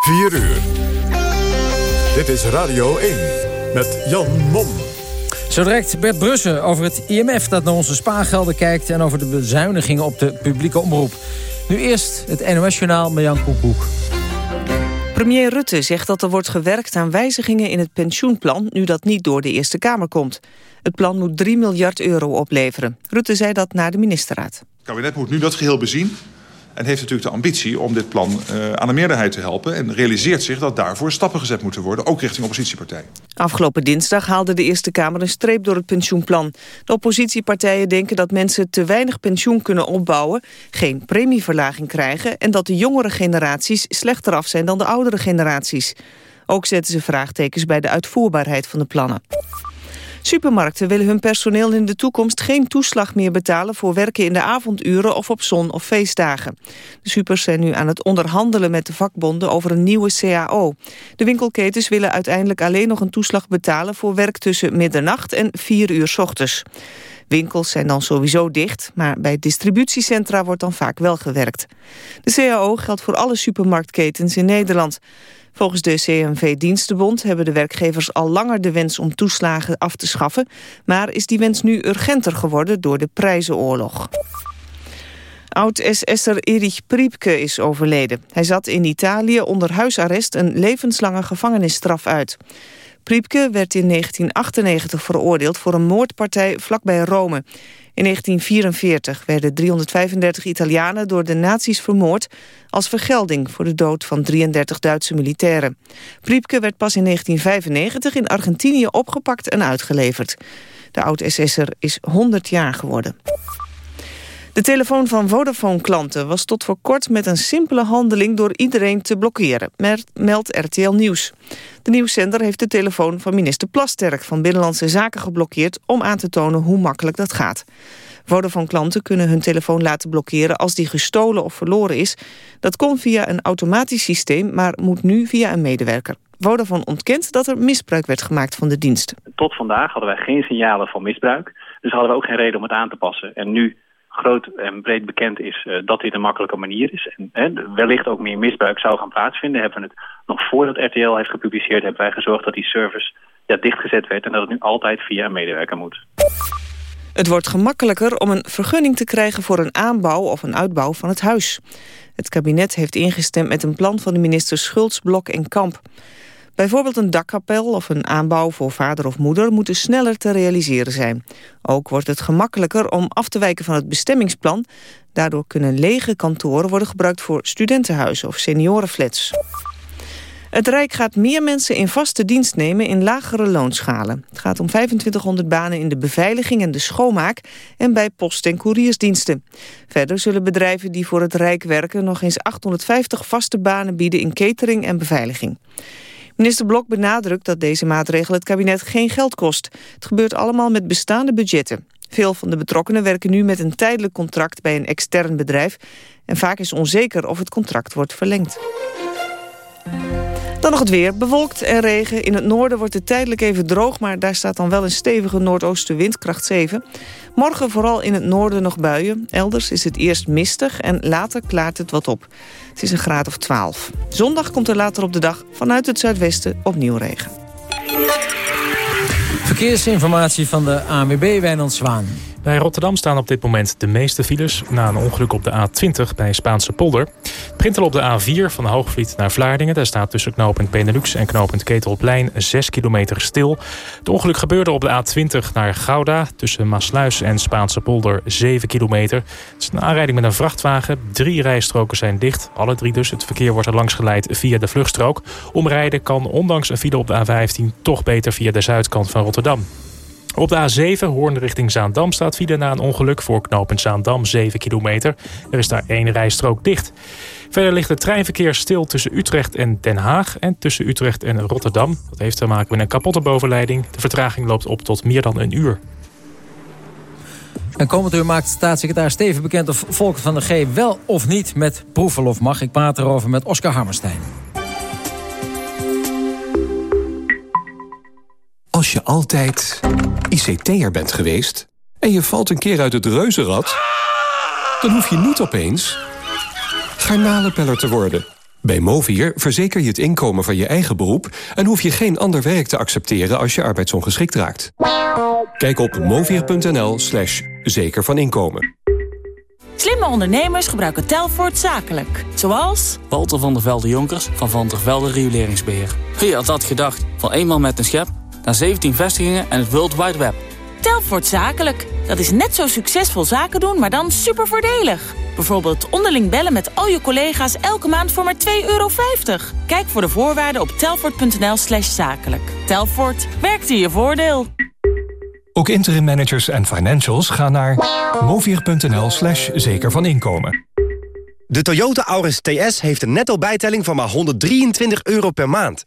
4 uur. Dit is Radio 1 met Jan Mom. Zo direct Bert Brussen over het IMF dat naar onze spaargelden kijkt... en over de bezuinigingen op de publieke omroep. Nu eerst het NOS-journaal met Jan Koekoek. Premier Rutte zegt dat er wordt gewerkt aan wijzigingen in het pensioenplan... nu dat niet door de Eerste Kamer komt. Het plan moet 3 miljard euro opleveren. Rutte zei dat na de ministerraad. Het kabinet moet nu dat geheel bezien en heeft natuurlijk de ambitie om dit plan uh, aan de meerderheid te helpen... en realiseert zich dat daarvoor stappen gezet moeten worden, ook richting oppositiepartijen. Afgelopen dinsdag haalde de Eerste Kamer een streep door het pensioenplan. De oppositiepartijen denken dat mensen te weinig pensioen kunnen opbouwen... geen premieverlaging krijgen... en dat de jongere generaties slechter af zijn dan de oudere generaties. Ook zetten ze vraagtekens bij de uitvoerbaarheid van de plannen. Supermarkten willen hun personeel in de toekomst geen toeslag meer betalen voor werken in de avonduren of op zon- of feestdagen. De supers zijn nu aan het onderhandelen met de vakbonden over een nieuwe CAO. De winkelketens willen uiteindelijk alleen nog een toeslag betalen voor werk tussen middernacht en 4 uur s ochtends. Winkels zijn dan sowieso dicht, maar bij distributiecentra wordt dan vaak wel gewerkt. De CAO geldt voor alle supermarktketens in Nederland. Volgens de CNV-Dienstenbond hebben de werkgevers al langer de wens om toeslagen af te schaffen, maar is die wens nu urgenter geworden door de prijzenoorlog. Oud-SS'er Erich Priepke is overleden. Hij zat in Italië onder huisarrest een levenslange gevangenisstraf uit. Priepke werd in 1998 veroordeeld voor een moordpartij vlakbij Rome. In 1944 werden 335 Italianen door de nazi's vermoord... als vergelding voor de dood van 33 Duitse militairen. Priepke werd pas in 1995 in Argentinië opgepakt en uitgeleverd. De oud-SS'er is 100 jaar geworden. De telefoon van Vodafone-klanten was tot voor kort met een simpele handeling door iedereen te blokkeren, meldt RTL Nieuws. De nieuwszender heeft de telefoon van minister Plasterk van Binnenlandse Zaken geblokkeerd om aan te tonen hoe makkelijk dat gaat. Vodafone-klanten kunnen hun telefoon laten blokkeren als die gestolen of verloren is. Dat kon via een automatisch systeem, maar moet nu via een medewerker. Vodafone ontkent dat er misbruik werd gemaakt van de dienst. Tot vandaag hadden wij geen signalen van misbruik, dus hadden we ook geen reden om het aan te passen. En nu groot en breed bekend is uh, dat dit een makkelijke manier is. En hè, wellicht ook meer misbruik zou gaan plaatsvinden. Hebben we het nog voordat RTL heeft gepubliceerd... hebben wij gezorgd dat die service ja, dichtgezet werd... en dat het nu altijd via een medewerker moet. Het wordt gemakkelijker om een vergunning te krijgen voor een aanbouw of een uitbouw van het huis. Het kabinet heeft ingestemd met een plan van de ministers Schultz, Blok en Kamp. Bijvoorbeeld een dakkapel of een aanbouw voor vader of moeder moeten sneller te realiseren zijn. Ook wordt het gemakkelijker om af te wijken van het bestemmingsplan. Daardoor kunnen lege kantoren worden gebruikt voor studentenhuizen of seniorenflats. Het Rijk gaat meer mensen in vaste dienst nemen in lagere loonschalen. Het gaat om 2500 banen in de beveiliging en de schoonmaak... en bij post- en couriersdiensten. Verder zullen bedrijven die voor het Rijk werken... nog eens 850 vaste banen bieden in catering en beveiliging. Minister Blok benadrukt dat deze maatregel het kabinet geen geld kost. Het gebeurt allemaal met bestaande budgetten. Veel van de betrokkenen werken nu met een tijdelijk contract bij een extern bedrijf. En vaak is onzeker of het contract wordt verlengd. Dan nog het weer. Bewolkt en regen. In het noorden wordt het tijdelijk even droog... maar daar staat dan wel een stevige noordoostenwind, kracht 7. Morgen vooral in het noorden nog buien. Elders is het eerst mistig en later klaart het wat op. Het is een graad of 12. Zondag komt er later op de dag vanuit het zuidwesten opnieuw regen. Verkeersinformatie van de ANWB Wijnand Zwaan. Bij Rotterdam staan op dit moment de meeste files... na een ongeluk op de A20 bij Spaanse polder. Printel op de A4 van Hoogvliet naar Vlaardingen. Daar staat tussen knooppunt Benelux en knooppunt Ketelplein 6 kilometer stil. Het ongeluk gebeurde op de A20 naar Gouda... tussen Maasluis en Spaanse polder 7 kilometer. Het is een aanrijding met een vrachtwagen. Drie rijstroken zijn dicht. Alle drie dus. Het verkeer wordt er langs geleid via de vluchtstrook. Omrijden kan ondanks een file op de A15 toch beter via de zuidkant van Rotterdam. Op de A7, Hoorn richting Zaandam, staat file na een ongeluk voor knooppunt Zaandam 7 kilometer. Er is daar één rijstrook dicht. Verder ligt het treinverkeer stil tussen Utrecht en Den Haag en tussen Utrecht en Rotterdam. Dat heeft te maken met een kapotte bovenleiding. De vertraging loopt op tot meer dan een uur. En komend uur maakt staatssecretaris Steven bekend of Volker van der G wel of niet met proefverlof mag. Ik praat erover met Oscar Hammerstein. Als je altijd ICT'er bent geweest en je valt een keer uit het reuzenrad... dan hoef je niet opeens garnalenpeller te worden. Bij Movier verzeker je het inkomen van je eigen beroep... en hoef je geen ander werk te accepteren als je arbeidsongeschikt raakt. Kijk op movier.nl slash zeker van inkomen. Slimme ondernemers gebruiken Telfort zakelijk. Zoals... Walter van der Velde Jonkers van Van der Velde Rioleringsbeheer. Wie had dat gedacht? Van eenmaal met een schep naar 17 vestigingen en het World Wide Web. Telfort zakelijk. Dat is net zo succesvol zaken doen, maar dan super voordelig. Bijvoorbeeld onderling bellen met al je collega's elke maand voor maar 2,50 euro. Kijk voor de voorwaarden op telfort.nl slash zakelijk. Telfort, werkt in je voordeel. Ook interim managers en financials gaan naar movier.nl slash zeker van inkomen. De Toyota Auris TS heeft een netto bijtelling van maar 123 euro per maand.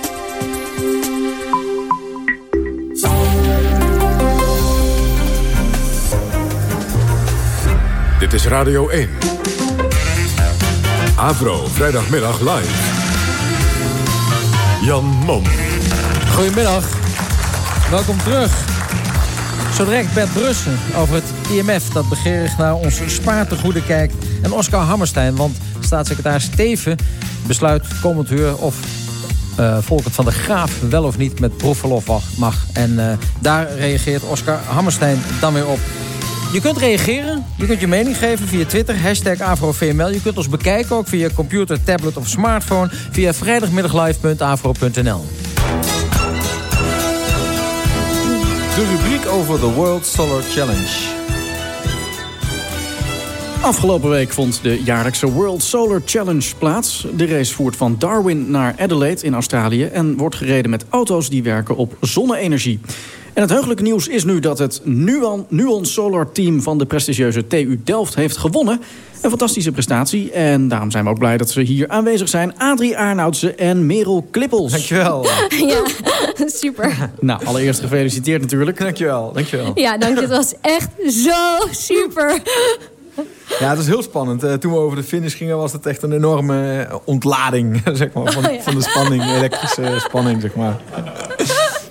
Dit is Radio 1. Avro, vrijdagmiddag live. Jan Mom. Goedemiddag. Welkom terug. Zo direct Bert Brussen over het IMF dat begeerig naar onze spaartegoeden kijkt. En Oscar Hammerstein, want staatssecretaris Steven besluit komend uur of uh, Volkert van der Graaf wel of niet met proefverlof mag. En uh, daar reageert Oscar Hammerstein dan weer op. Je kunt reageren, je kunt je mening geven via Twitter, hashtag AfroVML. Je kunt ons bekijken ook via computer, tablet of smartphone... via vrijdagmiddaglive.afro.nl. De rubriek over de World Solar Challenge. Afgelopen week vond de jaarlijkse World Solar Challenge plaats. De race voert van Darwin naar Adelaide in Australië... en wordt gereden met auto's die werken op zonne-energie. En het heugelijke nieuws is nu dat het Nuon, Nuon Solar Team... van de prestigieuze TU Delft heeft gewonnen. Een fantastische prestatie. En daarom zijn we ook blij dat ze hier aanwezig zijn. Adrie Arnoudsen en Merel Klippels. Dankjewel. ja, super. Nou, allereerst gefeliciteerd natuurlijk. Dankjewel, dankjewel. Ja, dank je. Het was echt zo super. Ja, het is heel spannend. Uh, toen we over de finish gingen was het echt een enorme ontlading zeg maar, van, oh, ja. van de spanning. Elektrische spanning, zeg maar.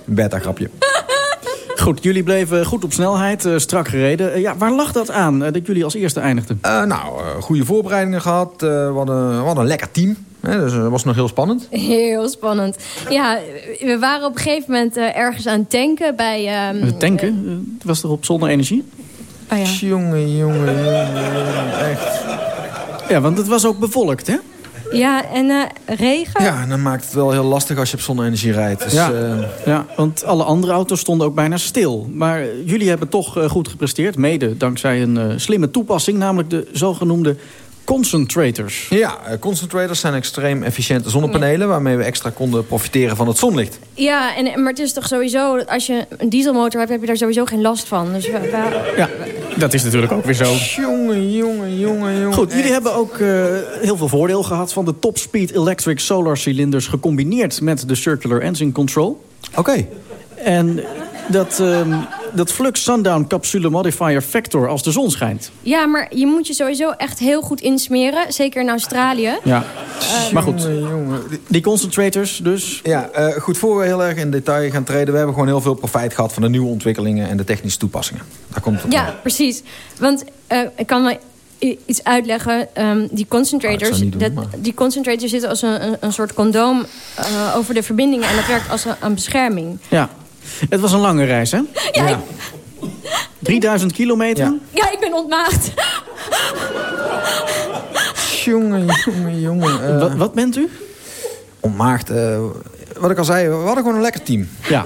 Beta-grapje. Goed, jullie bleven goed op snelheid, uh, strak gereden. Uh, ja, waar lag dat aan, uh, dat jullie als eerste eindigden? nou, goede voorbereidingen gehad. we, hadden, we hadden een lekker team. Hè, dus dat was nog heel spannend. Heel spannend. Ja, we waren op een gegeven moment ergens aan het tanken bij... Um, tanken? Het was toch op zonne-energie? Oh, ja. Jongen, jongen, jongen, echt. Ja, want het was ook bevolkt, hè? Ja, en uh, regen? Ja, dan maakt het wel heel lastig als je op zonne-energie rijdt. Dus, ja. Uh... ja, want alle andere auto's stonden ook bijna stil. Maar jullie hebben toch uh, goed gepresteerd. Mede dankzij een slimme toepassing. Namelijk de zogenoemde concentrators. Ja, concentrators zijn extreem efficiënte zonnepanelen... waarmee we extra konden profiteren van het zonlicht. Ja, en, maar het is toch sowieso... als je een dieselmotor hebt, heb je daar sowieso geen last van. Dus we, we... Ja, dat is natuurlijk ook weer zo. Jongen, jongen, jongen, jongen. Goed, jullie hebben ook uh, heel veel voordeel gehad... van de Top Speed Electric Solar Cilinders... gecombineerd met de Circular Engine Control. Oké. Okay. En dat... Um, dat Flux Sundown Capsule Modifier Factor als de zon schijnt. Ja, maar je moet je sowieso echt heel goed insmeren. Zeker in Australië. Ja, uh, maar goed. Die concentrators dus. Ja, uh, goed, voor we heel erg in detail gaan treden... we hebben gewoon heel veel profijt gehad van de nieuwe ontwikkelingen... en de technische toepassingen. Daar komt het Ja, mee. precies. Want uh, ik kan wel iets uitleggen. Um, die concentrators, doen, dat, die concentrators zitten als een, een, een soort condoom over de verbindingen... en dat werkt als een, een bescherming. Ja. Het was een lange reis, hè? Ja. ja. 3000 kilometer? Ja. ja, ik ben ontmaagd. jongen, jongen, jongen. Uh, wat, wat, bent u? Ontmaagd. Uh, wat ik al zei, we hadden gewoon een lekker team. Ja.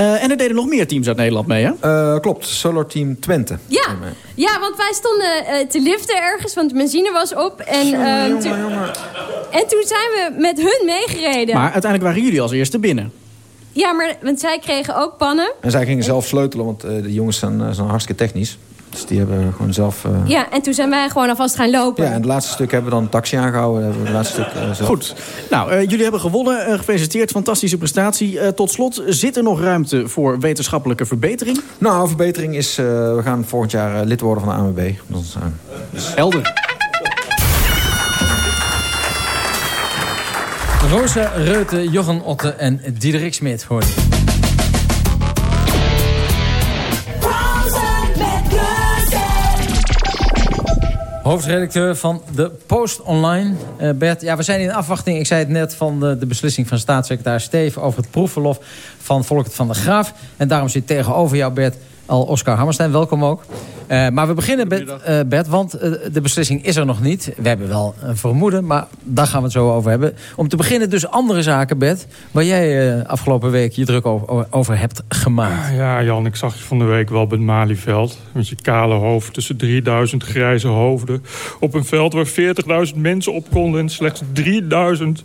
Uh, en er deden nog meer teams uit Nederland mee, hè? Uh, klopt, Solar Team Twente. Ja, ja want wij stonden uh, te liften ergens, want de benzine was op. En, jongen, jongen, jongen. en toen zijn we met hun meegereden. Maar uiteindelijk waren jullie als eerste binnen. Ja, maar want zij kregen ook pannen. En zij gingen zelf sleutelen, want de jongens zijn, zijn hartstikke technisch. Dus die hebben gewoon zelf... Uh... Ja, en toen zijn wij gewoon alvast gaan lopen. Ja, en het laatste stuk hebben we dan een taxi aangehouden. Hebben we het laatste stuk uh, zelf. Goed. Nou, uh, jullie hebben gewonnen. gefeliciteerd. Fantastische prestatie. tot slot, zit er nog ruimte voor wetenschappelijke verbetering? Nou, verbetering is... we gaan volgend jaar lid worden van de ANWB. Dat is, dus... Helder. Rosa Reute, Jochen Otte en Diederik Smit hoor Hoofdredacteur van de Post Online. Uh, Bert, ja, we zijn in afwachting, ik zei het net... van de, de beslissing van staatssecretaris Steven... over het proefverlof van Volkert van der Graaf. En daarom zit tegenover jou, Bert, al Oscar Hammerstein. Welkom ook. Uh, maar we beginnen, met, uh, Bert, want uh, de beslissing is er nog niet. We hebben wel een vermoeden, maar daar gaan we het zo over hebben. Om te beginnen dus andere zaken, Bert... waar jij afgelopen week je druk over, over, hebt gemaakt. Ja, Jan, ik zag je van de week wel bij het Malieveld. Met je kale hoofd tussen 3000 grijze hoofden. Op een veld waar 40.000 mensen op konden... en slechts 3000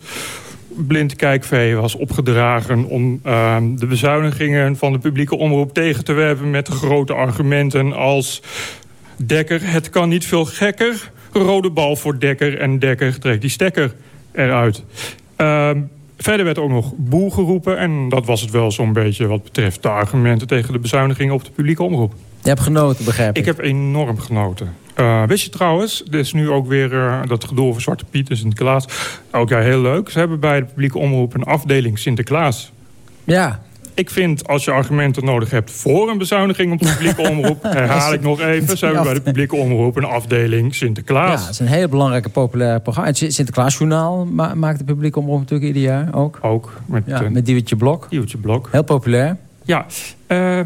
blind kijkvee was opgedragen om uh, de bezuinigingen van de publieke omroep tegen te werpen met grote argumenten als Dekker, het kan niet veel gekker, rode bal voor Dekker en Dekker trekt die stekker eruit. Uh, verder werd ook nog boel geroepen en dat was het wel zo'n beetje wat betreft de argumenten tegen de bezuinigingen op de publieke omroep. Je hebt genoten, begrijp ik. Ik heb enorm genoten. Uh, wist je trouwens, er is nu ook weer uh, dat gedoe over Zwarte Piet en Sinterklaas. Ook ja, heel leuk. Ze hebben bij de publieke omroep een afdeling Sinterklaas. Ja. Ik vind, als je argumenten nodig hebt voor een bezuiniging op de publieke omroep... herhaal ik nog even, ze hebben bij de publieke omroep een afdeling Sinterklaas. Ja, het is een heel belangrijke populaire programma. Het Sinterklaasjournaal ma maakt de publieke omroep natuurlijk ieder jaar ook. Ook. Met, ja, met Diewertje Blok. Diewertje Blok. Heel populair. Ja, uh,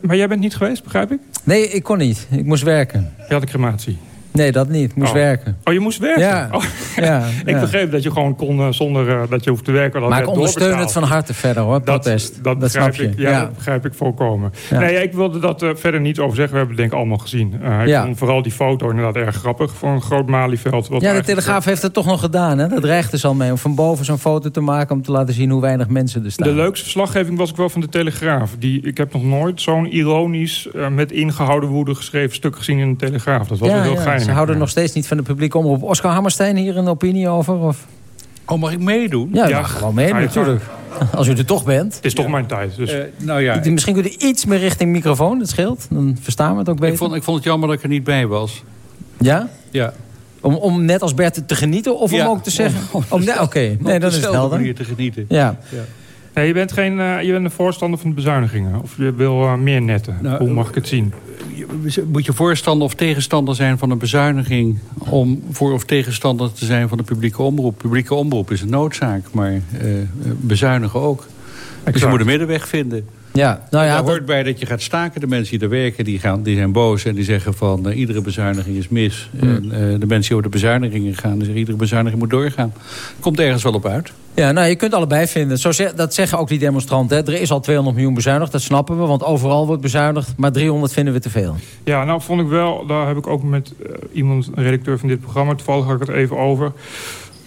maar jij bent niet geweest, begrijp ik? Nee, ik kon niet. Ik moest werken. Je had een crematie? Nee, dat niet. Ik moest oh. werken. Oh, je moest werken? Ja. Oh. ja ik begreep dat je gewoon kon uh, zonder uh, dat je hoeft te werken. Dat maar ik ondersteun het van harte verder hoor, protest. Dat, dat, dat begrijp snap ik. je. Ja, ja, dat begrijp ik volkomen. Nee, ik wilde dat uh, verder niet over zeggen. We hebben het denk ik allemaal gezien. ik ja. vond vooral die foto inderdaad erg grappig. Voor een groot Malieveld. Ja, de Telegraaf heeft het toch nog gedaan. Hè? Dat dreigt dus al mee om van boven zo'n foto te maken... om te laten zien hoe weinig mensen er staan. De leukste verslaggeving was ik wel van de Telegraaf. Die, ik heb nog nooit zo'n ironisch, met ingehouden woede geschreven stuk gezien in de Telegraaf. Dat was wel heel geinig. Ze houden nog steeds niet van de publieke omroep. Oscar Hammerstein hier een opinie over? Of? Oh, mag ik meedoen? Ja, ja. gewoon meedoen, natuurlijk. Als u er toch bent. Het is toch mijn tijd. Dus. Uh, nou ja, Misschien kunt u iets meer richting microfoon, dat scheelt. Dan verstaan we het ook beter. Ik vond, ik vond het jammer dat ik er niet bij was. Ja? Ja. Om, om net als Bert te genieten of ja. om ook te zeggen... Om, nee, Oké, okay. nee, dat is het helder. manier te genieten. Ja. Nee, je bent geen uh, je bent een voorstander van de bezuinigingen. Of je wil uh, meer netten. Nou, Hoe mag ik het zien? Moet je voorstander of tegenstander zijn van een bezuiniging... om voor of tegenstander te zijn van de publieke omroep. Publieke omroep is een noodzaak, maar uh, bezuinigen ook. Dus je moet een middenweg vinden. Ja, nou ja, daar dat... hoort bij dat je gaat staken. De mensen die er werken, die, gaan, die zijn boos en die zeggen van... Uh, iedere bezuiniging is mis. Hmm. En, uh, de mensen die over de bezuinigingen gaan, die zeggen... iedere bezuiniging moet doorgaan. Komt ergens wel op uit. Ja, nou, je kunt allebei vinden. Zo zeg, dat zeggen ook die demonstranten. Hè. Er is al 200 miljoen bezuinigd, dat snappen we. Want overal wordt bezuinigd. Maar 300 vinden we te veel. Ja, nou vond ik wel... Daar heb ik ook met uh, iemand, een redacteur van dit programma... toevallig had ik het even over...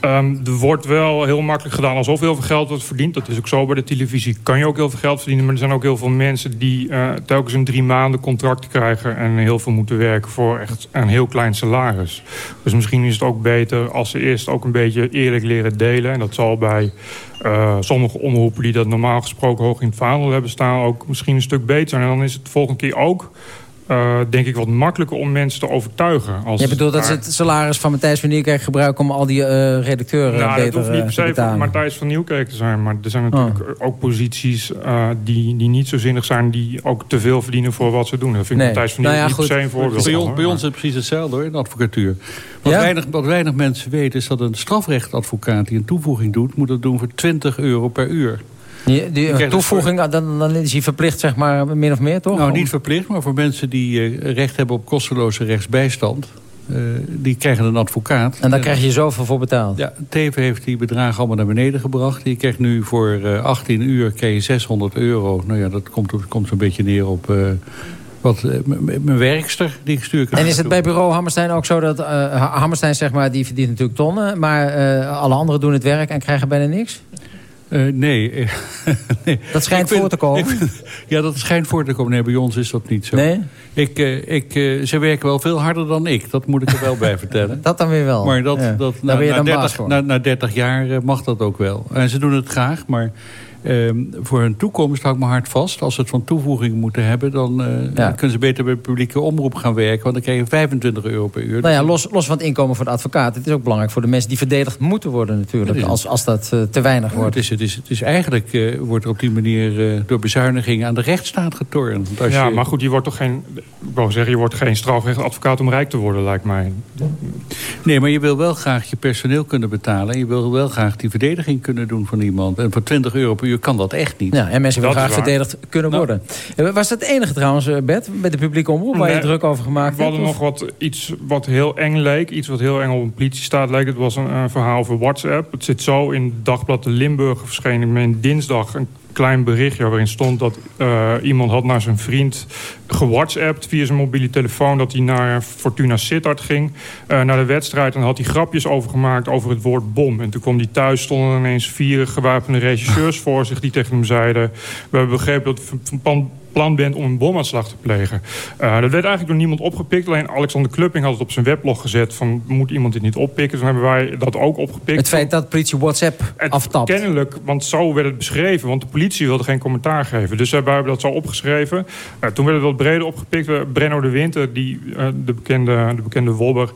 Um, er wordt wel heel makkelijk gedaan alsof heel veel geld wordt verdiend. Dat is ook zo bij de televisie. Kan je ook heel veel geld verdienen. Maar er zijn ook heel veel mensen die uh, telkens een drie maanden contract krijgen... en heel veel moeten werken voor echt een heel klein salaris. Dus misschien is het ook beter als ze eerst ook een beetje eerlijk leren delen. En dat zal bij uh, sommige omroepen die dat normaal gesproken hoog in het vaandel hebben staan... ook misschien een stuk beter. En dan is het de volgende keer ook... Uh, denk ik wat makkelijker om mensen te overtuigen. Als Je bedoelt dat ze het salaris van Matthijs van Nieuwkerk gebruiken... om al die uh, redacteuren nou, beter dat hoeft niet per se voor Matthijs van Nieuwkerk te zijn. Maar er zijn natuurlijk oh. ook posities uh, die, die niet zo zinnig zijn... die ook te veel verdienen voor wat ze doen. Dat vind nee. ik Matthijs van Nieuwkerk nou ja, niet per se een voorbeeld bij ons, van, bij ons is het precies hetzelfde hoor, in de advocatuur. Wat, ja? weinig, wat weinig mensen weten is dat een strafrechtadvocaat... die een toevoeging doet, moet dat doen voor 20 euro per uur. Die, die toevoeging, voor... dan, dan is hij verplicht, zeg maar, min of meer, toch? Nou, niet verplicht, maar voor mensen die uh, recht hebben op kosteloze rechtsbijstand... die krijgen een advocaat. En daar krijg je zoveel voor betaald? Ja, Teven heeft die bedragen allemaal naar beneden gebracht. Die krijgt nu voor 18 uur krijg je 600 euro. Nou ja, dat komt, komt zo'n beetje neer op wat mijn werkster die gestuurd En is het bij bureau Hammerstein ook zo dat Hammerstein zeg maar die verdient natuurlijk tonnen, maar alle anderen doen het werk en krijgen bijna niks? Uh, nee. nee. Dat schijnt voor te komen? ja, dat schijnt voor te komen. Nee, bij ons is dat niet zo. Nee? Ik, ik, ze werken wel veel harder dan ik. Dat moet ik er wel bij vertellen. Dat dan weer wel. Maar dat, dat, na, na, 30, na, na 30 jaar mag dat ook wel. En ze doen het graag, maar Ehm, voor hun toekomst hou ik mijn hart vast. Als ze het van toevoeging moeten hebben... dan uh, kunnen ze beter bij de publieke omroep gaan werken. Want dan krijg je 25 euro per uur. Nou ja, los, los van het inkomen voor de advocaat. Het is ook belangrijk voor de mensen die verdedigd moeten worden natuurlijk. Als, als dat uh, te weinig wordt. Het is, het is, het is eigenlijk uh, wordt er op die manier door bezuinigingen aan de rechtsstaat getornd. Ja, maar goed, je wordt toch geen... Ik wou zeggen, je wordt geen strafrechtadvocaat om rijk te worden, lijkt mij. Nee, maar je wil wel graag je personeel kunnen betalen. En je wil wel graag die verdediging kunnen doen van iemand. En voor 20 euro per uur kan dat echt niet. Ja, en mensen willen graag verdedigd kunnen nou. worden. Eh, was dat het enige trouwens, eh, Bert, bij de publieke omroep... waar je druk over gemaakt hebt? We hadden nog wat, iets wat heel eng leek. Iets wat heel eng op een politiestaat leek. Het was een, een verhaal over WhatsApp. Het zit zo in Dagblad de Limburg verschenen in dinsdag... een klein berichtje waarin stond dat uh, iemand had naar zijn vriend gewhatsappt via zijn mobiele telefoon dat hij naar Fortuna Sittard ging, uh, naar de wedstrijd en had hij grapjes over gemaakt over het woord bom. En toen kwam hij thuis, stonden ineens vier gewapende regisseurs voor zich die tegen hem zeiden, we hebben begrepen dat van plan bent om een bomaanslag te plegen. Uh, dat werd eigenlijk door niemand opgepikt. Alleen Alexander Klupping had het op zijn weblog gezet... van moet iemand dit niet oppikken? Toen hebben wij dat ook opgepikt. Het feit dat de politie WhatsApp het, aftapt. Kennelijk, want zo werd het beschreven. Want de politie wilde geen commentaar geven. Dus wij hebben dat zo opgeschreven. Uh, toen werd het wat breder opgepikt. Brenno de Winter, die, uh, de, bekende, de bekende Wobber...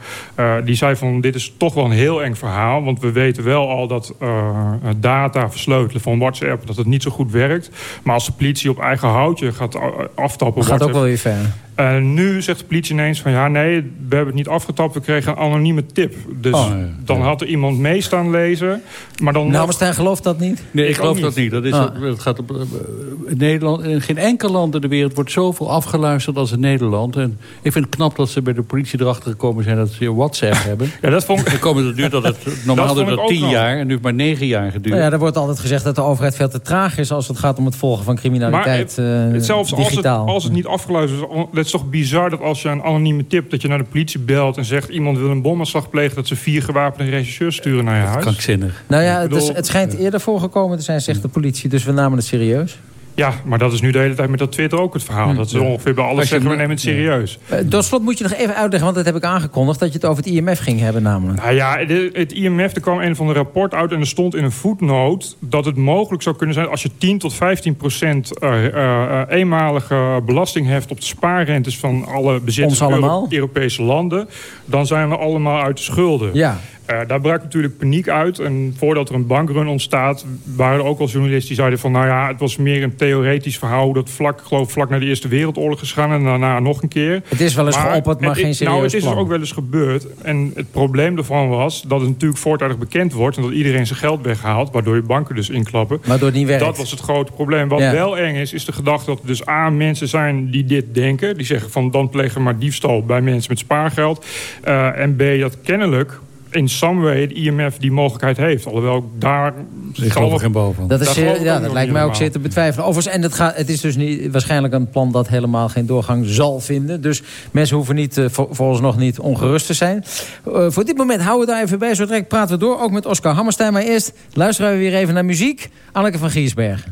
die zei van dit is toch wel een heel eng verhaal. Want we weten wel al dat data versleutelen van WhatsApp... dat het niet zo goed werkt. Maar als de politie op eigen houtje gaat aftappen. Gaat ook wel weer ver. Uh, nu zegt de politie ineens van ja, nee, we hebben het niet afgetapt. We kregen een anonieme tip. Dus oh, dan had er iemand mee staan lezen. Maar dan nou, Stijn gelooft dat niet? Nee, ik, geloof dat niet. Dat, is, ah. dat gaat op, in Nederland, in geen enkel land in de wereld wordt zoveel afgeluisterd als in Nederland. En ik vind het knap dat ze bij de politie erachter gekomen zijn dat ze WhatsApp hebben. Ja, dat vond ik... komen het duurt dat het normaal dat dat tien jaar en nu maar negen jaar geduurd. Nou ja, er wordt altijd gezegd dat de overheid veel te traag is als het gaat om het volgen van criminaliteit maar, uh, zelfs digitaal. Als het, als het niet afgeluisterd is, het is toch bizar dat als je een anonieme tip... dat je naar de politie belt en zegt... iemand wil een bomaanslag plegen... dat ze vier gewapende regisseurs sturen naar je huis. Krankzinnig. Nou ja, het, is, het schijnt eerder voorgekomen te zijn, zegt de politie. Dus we namen het serieus. Ja, maar dat is nu de hele tijd met dat Twitter ook het verhaal. Hm. Dat ze ongeveer bij alles zeggen, we nemen het serieus. Ja. Uh, tot slot moet je nog even uitleggen, want dat heb ik aangekondigd... dat je het over het IMF ging hebben namelijk. Nou ja, het IMF, er kwam een van de rapport uit... en er stond in een voetnoot dat het mogelijk zou kunnen zijn... als je 10 tot 15 procent uh, uh, eenmalige belasting heft... op de spaarrentes van alle bezitters Europese landen... dan zijn we allemaal uit de schulden. Ja. Uh, daar brak natuurlijk paniek uit. En voordat er een bankrun ontstaat... waren er ook al journalisten die zeiden van... nou ja, het was meer een theoretisch verhaal... dat vlak, geloof vlak naar de Eerste Wereldoorlog is gegaan... en daarna nog een keer. Het is wel eens geopperd, maar geen serieus Nou, het is ook wel eens gebeurd. En het probleem ervan was dat het natuurlijk voortijdig bekend wordt... en dat iedereen zijn geld weghaalt... waardoor je banken dus inklappen. Waardoor het niet werkt. Dat was het grote probleem. Wat wel eng is, is de gedachte dat er dus A, mensen zijn die dit denken. Die zeggen van dan plegen maar diefstal bij mensen met spaargeld. Uh, en B, dat kennelijk in some way het IMF die mogelijkheid heeft. Alhoewel daar... Ik geloof er geen boven. Dat, is, ja, dat lijkt mij ook zeer te betwijfelen. Overigens, en het, gaat, het is dus niet, waarschijnlijk een plan dat helemaal geen doorgang zal vinden. Dus mensen hoeven niet, uh, volgens nog niet ongerust te zijn. Uh, voor dit moment houden we daar even bij. Zo direct praten we door, ook met Oscar Hammerstein. Maar eerst luisteren we weer even naar muziek. Anneke van Giersberg.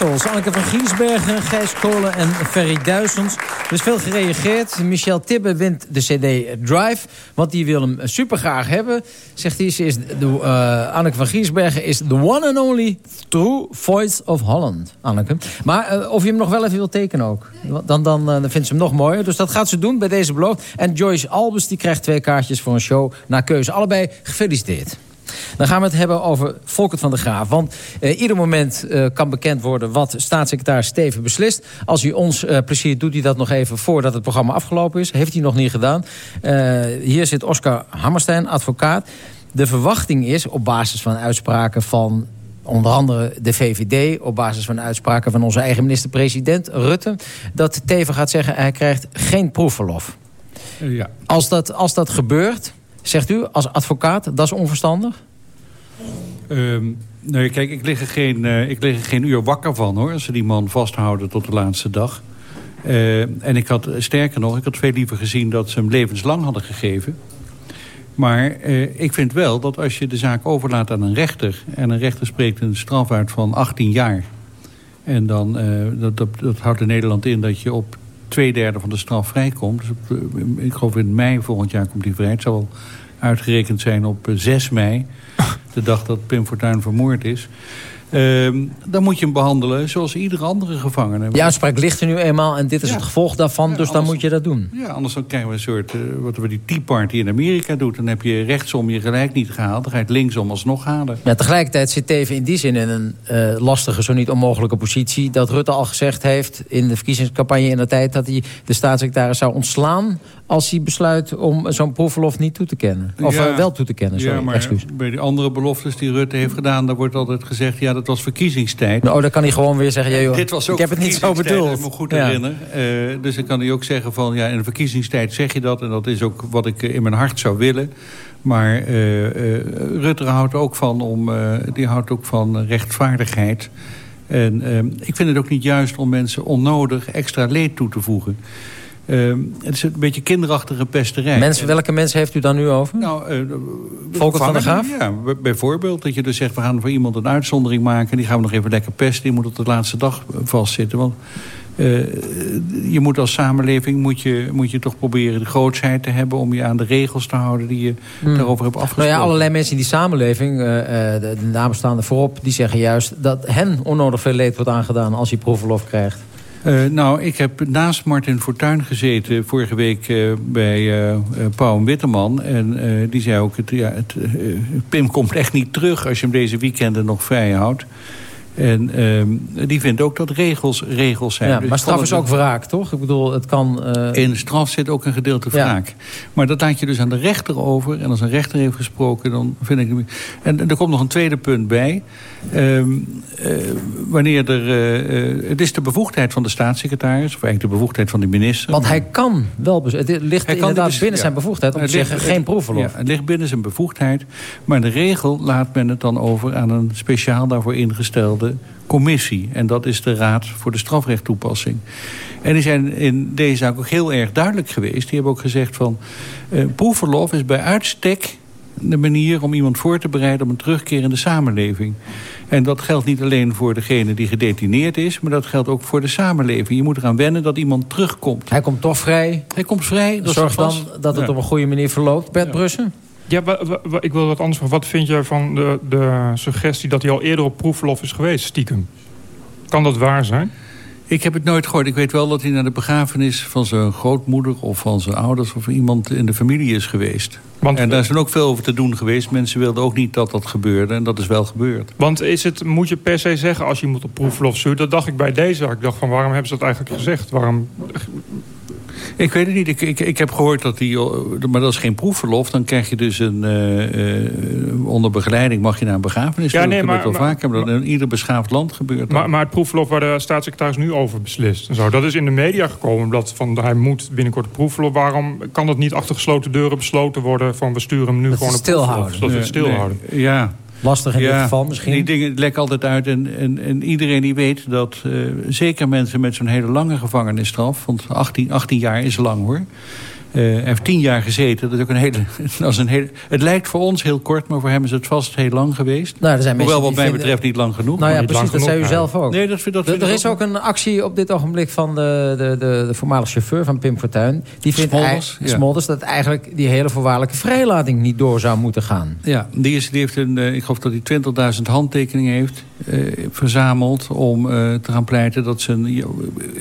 Anneke van Giesbergen, Gijs Kolen en Ferry Duisens. Er is veel gereageerd. Michel Tibbe wint de cd Drive. Want die wil hem super graag hebben. Zegt hij, ze is de, uh, Anneke van Giesbergen is the one and only true voice of Holland. Anneke. Maar uh, of je hem nog wel even wil tekenen ook. Dan, dan, uh, vindt ze hem nog mooier. Dus dat gaat ze doen bij deze beloof. En Joyce Albus die krijgt twee kaartjes voor een show naar keuze. Allebei gefeliciteerd. Dan gaan we het hebben over Volkert van der Graaf. Want uh, ieder moment uh, kan bekend worden wat staatssecretaris Steven beslist. Als hij ons uh, plezier doet hij dat nog even voordat het programma afgelopen is. Heeft hij nog niet gedaan. hier zit Oscar Hammerstein, advocaat. De verwachting is op basis van uitspraken van onder andere de VVD... op basis van uitspraken van onze eigen minister-president Rutte... dat Teven gaat zeggen hij krijgt geen proefverlof. Ja. Als, dat, als dat gebeurt... Zegt u als advocaat, dat is onverstandig? Um, nee, kijk, ik lig, er geen, uh, ik lig er geen uur wakker van, hoor... als ze die man vasthouden tot de laatste dag. Uh, en ik had, sterker nog, ik had veel liever gezien... dat ze hem levenslang hadden gegeven. Maar uh, ik vind wel dat als je de zaak overlaat aan een rechter... en een rechter spreekt een straf uit van 18 jaar... en dan, dat, dat, dat houdt in Nederland in dat je op twee derde van de straf vrijkomt. Dus ik geloof in mei volgend jaar komt hij vrij. Het zal wel uitgerekend zijn op 6 mei. De dag dat Pim Fortuyn vermoord is. Uh, dan moet je hem behandelen zoals iedere andere gevangene. Ja, uitspraak ligt er nu eenmaal en dit is ja. het gevolg daarvan, ja, dus dan moet je dat doen. Ja, anders dan krijgen we een soort, uh, wat we die Tea Party in Amerika doet. Dan heb je rechtsom je gelijk niet gehaald, dan ga je het linksom alsnog halen. Ja, tegelijkertijd zit Teven in die zin in een uh, lastige, zo niet onmogelijke positie... dat Rutte al gezegd heeft in de verkiezingscampagne in de tijd... dat hij de staatssecretaris zou ontslaan als hij besluit om zo'n proefverlof niet toe te kennen. Of ja, uh, wel toe te kennen, sorry, ja, maar bij die andere beloftes die Rutte heeft gedaan... daar wordt altijd gezegd, ja, dat was verkiezingstijd. Nou, dan kan hij gewoon weer zeggen, ja, joh, Dit was ook ik heb het niet zo bedoeld. Ik me goed ja. herinneren. Uh, dus dan kan hij ook zeggen van, ja, in de verkiezingstijd zeg je dat... en dat is ook wat ik in mijn hart zou willen... Maar uh, Rutte houdt ook van, om, die houdt ook van rechtvaardigheid... En ik vind het ook niet juist om mensen onnodig extra leed toe te voegen. Uh, het is een beetje kinderachtige pesterij. Mensen, welke mensen heeft u dan nu over? Nou, uh, Volkert van der Graaf? Ja, bijvoorbeeld. Dat je dus zegt, we gaan voor iemand een uitzondering maken. Die gaan we nog even lekker pesten. Die moet op de laatste dag vastzitten. Want uh, je moet als samenleving moet je, moet je toch proberen de grootsheid te hebben... om je aan de regels te houden die je hmm. daarover hebt afgesproken. Nou ja, allerlei mensen in die samenleving, uh, de, de nabestaanden voorop... die zeggen juist dat hen onnodig veel leed wordt aangedaan... als je proefverlof krijgt. Uh, nou, ik heb naast Martin Fortuyn gezeten vorige week uh, bij uh, Pauw Witteman. En die zei ook, het, ja, het, Pim komt echt niet terug als je hem deze weekenden nog vrij houdt. En uh, die vindt ook dat regels regels zijn. Ja, dus maar straf is ook wraak, toch? Ik bedoel, het kan... Uh... In straf zit ook een gedeelte wraak. Ja. Maar dat laat je dus aan de rechter over. En als een rechter heeft gesproken, dan vind ik... En, en er komt nog een tweede punt bij. Uh, wanneer er... uh, het is de bevoegdheid van de staatssecretaris... of eigenlijk de bevoegdheid van de minister. Want hij kan wel... Het ligt hij inderdaad binnen ja. zijn bevoegdheid... om te zeggen, geen proefverlof. Ja, het ligt binnen zijn bevoegdheid. Maar de regel laat men het dan over... aan een speciaal daarvoor ingestelde commissie. En dat is de Raad voor de Strafrechttoepassing. En die zijn in deze zaak ook heel erg duidelijk geweest. Die hebben ook gezegd van... Uh, proefverlof is bij uitstek de manier om iemand voor te bereiden... op een terugkeer in de samenleving. En dat geldt niet alleen voor degene die gedetineerd is... maar dat geldt ook voor de samenleving. Je moet eraan wennen dat iemand terugkomt. Hij komt toch vrij? Hij komt vrij. Dat Zorg dan dat het ja. op een goede manier verloopt. Bert ja. Brussen? Ja, ik wil wat anders vragen. Wat vind jij van de, de suggestie dat hij al eerder op proefverlof is geweest, stiekem? Kan dat waar zijn? Ik heb het nooit gehoord. Ik weet wel dat hij naar de begrafenis van zijn grootmoeder... of van zijn ouders of iemand in de familie is geweest. Want, en daar is ook veel over te doen geweest. Mensen wilden ook niet dat dat gebeurde. En dat is wel gebeurd. Want is het, moet je per se zeggen als je iemand op proefverlof stuurt... dat dacht ik bij deze. Ik dacht van waarom hebben ze dat eigenlijk gezegd? Waarom ik weet het niet. Ik, ik, ik heb gehoord dat die... Maar dat is geen proefverlof. Dan krijg je dus een... Uh, uh, onder begeleiding mag je naar een begrafenis. Ja, nee, maar, dat wel maar, vaak hebben. Dat in ieder beschaafd land gebeurt. Maar, maar, het proefverlof waar de staatssecretaris nu over beslist... En zo, dat is in de media gekomen. Dat van, hij moet binnenkort proefverlof. Waarom kan dat niet achter gesloten deuren besloten worden... van we sturen hem nu dat gewoon op stilhouden. Dat we het stilhouden. Nee, ja, Lastig in ja, dit geval misschien. Die dingen lekken altijd uit. En, en, en iedereen die weet dat uh, zeker mensen met zo'n hele lange gevangenisstraf... want 18, 18 jaar is lang hoor... hij heeft tien jaar gezeten. Dat is ook een hele, is een hele, het lijkt voor ons heel kort, maar voor hem is het vast heel lang geweest. Nou, er zijn Hoewel wat mij vinden... betreft niet lang genoeg. Nou ja, precies, dat zei u zelf ook. Nee, dat, vind- dat er, is ook een actie op dit ogenblik van de, de, de, de voormalige chauffeur van Pim Fortuyn. Die vindt Smolders, ja. Smolders dat eigenlijk die hele voorwaardelijke vrijlating niet door zou moeten gaan. Ja, die, is, die heeft een, eh, ik geloof dat hij 20.000 handtekeningen heeft eh, verzameld... om eh, te gaan pleiten dat ze... Een,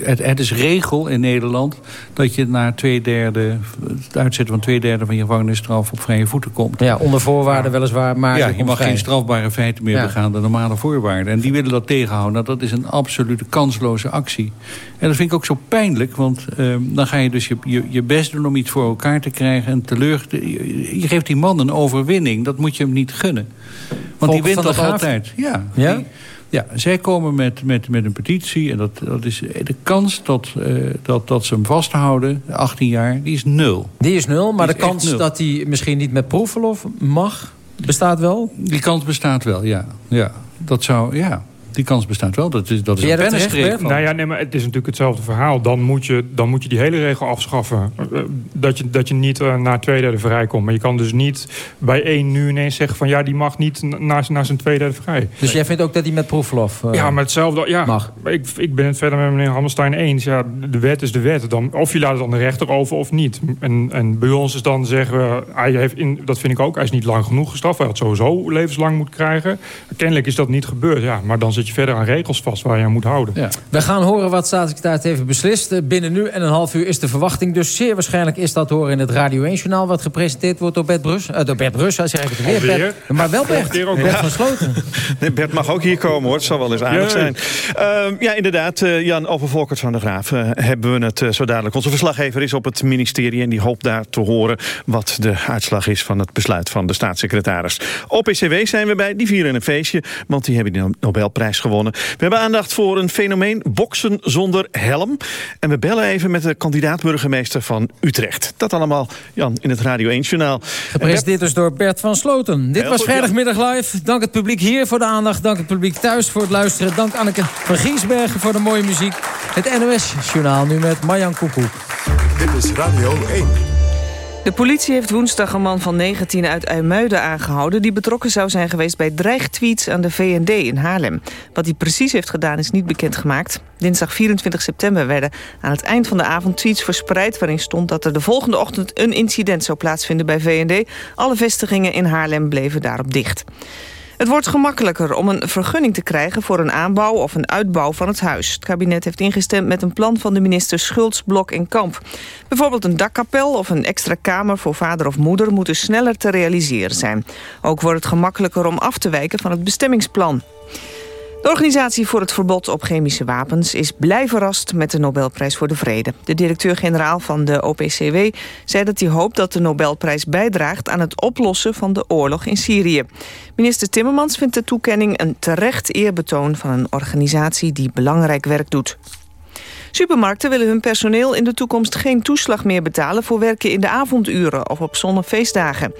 het, het is regel in Nederland dat je na twee derde... het uitzetten van twee derde van je gevangenisstraf op vrije voeten komt. Ja, onder voorwaarden weliswaar, maar ja, je mag geen strafbare feiten meer Ja. begaan dan normale voorwaarden. En die willen dat tegenhouden. Nou, dat is een absolute kansloze actie. En dat vind ik ook zo pijnlijk, want eh, dan ga je dus je, je, je best doen om iets voor elkaar te krijgen. En teleur, je, je geeft die man een overwinning. Dat moet je hem niet gunnen. Want die Volker wint dat altijd. Ja, Ja? die- ja, zij komen met, met, met een petitie. En dat, dat is de kans dat, eh, dat, dat ze hem vasthouden, 18 jaar, die is nul. Die is nul, maar Die de kans dat hij misschien niet met proefverlof mag, bestaat wel. Die kans bestaat wel, ja. ja. Dat zou, ja. Die kans bestaat wel. Dat is, dat is Jij een pennenstreek. Nou ja, nee, maar het is natuurlijk hetzelfde verhaal. Dan moet je, dan moet je die hele regel afschaffen. Eh, Dat je, dat je niet eh, na twee derde vrij komt. Maar je kan dus niet bij één nu ineens zeggen van... ja, die mag niet na, na- zijn twee derde vrij. Dus jij vindt ook dat hij met proefverlof eh, Ja, maar hetzelfde. Ja, mag. Ik, ik ben het verder met meneer Hammerstein eens. Ja, de wet is de wet. Dan, of je laat het aan de rechter over of niet. En, en bij ons is dan zeggen we... Hij heeft in, dat vind ik ook, hij is niet lang genoeg gestraft. Hij had sowieso levenslang moeten krijgen. Kennelijk is dat niet gebeurd. Ja, maar dan zit je verder aan regels vast waar je aan moet houden. We gaan horen wat staatssecretaris heeft beslist. Eh, Binnen nu en een half uur is de verwachting. Dus zeer waarschijnlijk is dat horen in het Radio 1-journaal... wat gepresenteerd wordt door Bert Brus. eh, door Bert Brus, zeg ik het weer. Bert, maar wel Bert. keer ook Bert nog. van Sloten. Nee, Bert mag ook hier komen hoor, het zal wel eens aardig zijn. Ehm, ja, inderdaad, eh, Jan, over Volkert van der Graaf hebben we het zo dadelijk. Onze verslaggever is op het ministerie en die hoopt daar te horen... wat de uitslag is van het besluit van de staatssecretaris. Op ECW zijn we bij, die vieren een feestje, want die hebben de Nobelprijs gewonnen. We hebben aandacht voor een fenomeen, boksen zonder helm. En we bellen even met de kandidaat-burgemeester van Utrecht. Dat allemaal, Jan, in het Radio 1-journaal. Gepresenteerd dus door Bert van Sloten. Dit Heel was vrijdagmiddag live. Dank het publiek hier voor de aandacht. Dank het publiek thuis voor het luisteren. Dank Anneke van Giesbergen voor de mooie muziek. Het NOS-journaal nu met Marjan Koekoek. Dit is Radio 1. De politie heeft woensdag een man van 19 uit IJmuiden aangehouden... die betrokken zou zijn geweest bij dreigtweets aan de VND in Haarlem. Wat hij precies heeft gedaan is niet bekendgemaakt. Dinsdag 24 september werden aan het eind van de avond tweets verspreid... waarin stond dat er de volgende ochtend een incident zou plaatsvinden bij VND. Alle vestigingen in Haarlem bleven daarop dicht. Het wordt gemakkelijker om een vergunning te krijgen voor een aanbouw of een uitbouw van het huis. Het kabinet heeft ingestemd met een plan van de ministers Schultz, Blok en Kamp. Bijvoorbeeld een dakkapel of een extra kamer voor vader of moeder moeten sneller te realiseren zijn. Ook wordt het gemakkelijker om af te wijken van het bestemmingsplan. De organisatie voor het verbod op chemische wapens is blij verrast met de Nobelprijs voor de Vrede. De directeur-generaal van de OPCW zei dat hij hoopt dat de Nobelprijs bijdraagt aan het oplossen van de oorlog in Syrië. Minister Timmermans vindt de toekenning een terecht eerbetoon van een organisatie die belangrijk werk doet. Supermarkten willen hun personeel in de toekomst geen toeslag meer betalen voor werken in de avonduren of op zonnefeestdagen.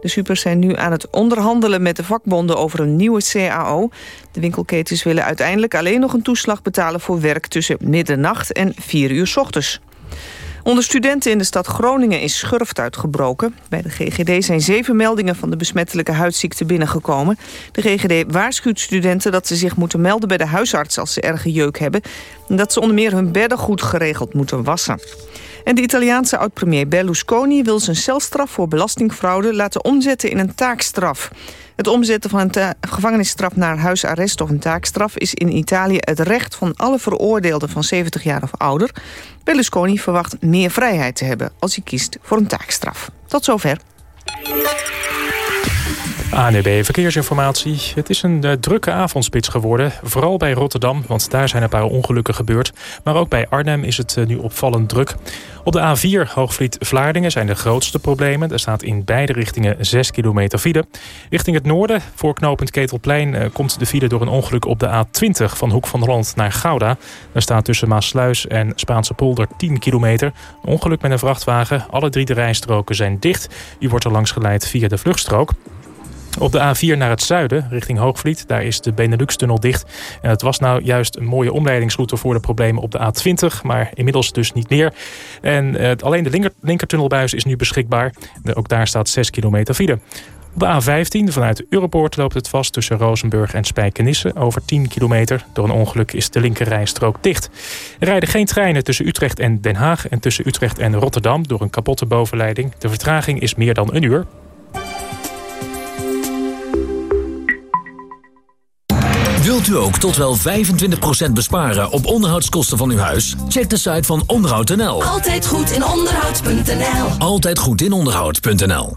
De supers zijn nu aan het onderhandelen met de vakbonden over een nieuwe CAO. De winkelketens willen uiteindelijk alleen nog een toeslag betalen voor werk tussen middernacht en 4 uur 's ochtends. Onder studenten in de stad Groningen is schurft uitgebroken. Bij de GGD zijn zeven meldingen van de besmettelijke huidziekte binnengekomen. De GGD waarschuwt studenten dat ze zich moeten melden bij de huisarts als ze erge jeuk hebben. En dat ze onder meer hun bedden goed geregeld moeten wassen. En de Italiaanse oud-premier Berlusconi wil zijn celstraf voor belastingfraude laten omzetten in een taakstraf. Het omzetten van een gevangenisstraf naar huisarrest of een taakstraf is in Italië het recht van alle veroordeelden van 70 jaar of ouder. Berlusconi verwacht meer vrijheid te hebben als hij kiest voor een taakstraf. Tot zover. ANB E Verkeersinformatie. Het is een eh, drukke avondspits geworden. Vooral bij Rotterdam, want daar zijn een paar ongelukken gebeurd. Maar ook bij Arnhem is het eh, nu opvallend druk. Op de A4 Hoogvliet-Vlaardingen zijn de grootste problemen. Er staat in beide richtingen 6 kilometer file. Richting het noorden, voor knooppunt Ketelplein... eh, komt de file door een ongeluk op de A20 van Hoek van Holland naar Gouda. Daar staat tussen Maasluis en Spaanse polder 10 kilometer. Ongeluk met een vrachtwagen. Alle drie de rijstroken zijn dicht. U wordt er langs geleid via de vluchtstrook. Op de A4 naar het zuiden, richting Hoogvliet, daar is de Benelux-tunnel dicht. En het was nou juist een mooie omleidingsroute voor de problemen op de A20, maar inmiddels dus niet meer. En uh, alleen de linker, linkertunnelbuis is nu beschikbaar. ook daar staat 6 kilometer file. Op de A15 vanuit Europoort loopt het vast tussen Rozenburg en Spijkenisse over 10 kilometer. Door een ongeluk is de linkerrijstrook dicht. Er rijden geen treinen tussen Utrecht en Den Haag en tussen Utrecht en Rotterdam door een kapotte bovenleiding. De vertraging is meer dan een uur. Wilt u ook tot wel 25% besparen op onderhoudskosten van uw huis? Check de site van onderhoud.nl. Altijd goed in onderhoud.nl. Altijd goed in onderhoud.nl.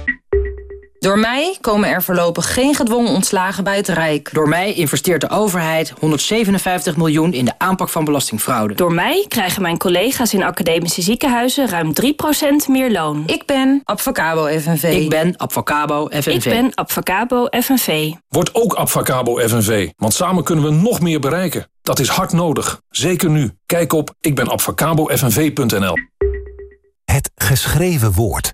Door mij komen er voorlopig geen gedwongen ontslagen bij het Rijk. Door mij investeert de overheid 157 miljoen in de aanpak van belastingfraude. Door mij krijgen mijn collega's in academische ziekenhuizen ruim 3% meer loon. Ik ben Abfacabo FNV. Ik ben Abfacabo FNV. Ik ben Abfacabo FNV. Word ook Abfacabo FNV, want samen kunnen we nog meer bereiken. Dat is hard nodig, zeker nu. Kijk op ikbenabfacabofnv.nl Het geschreven woord.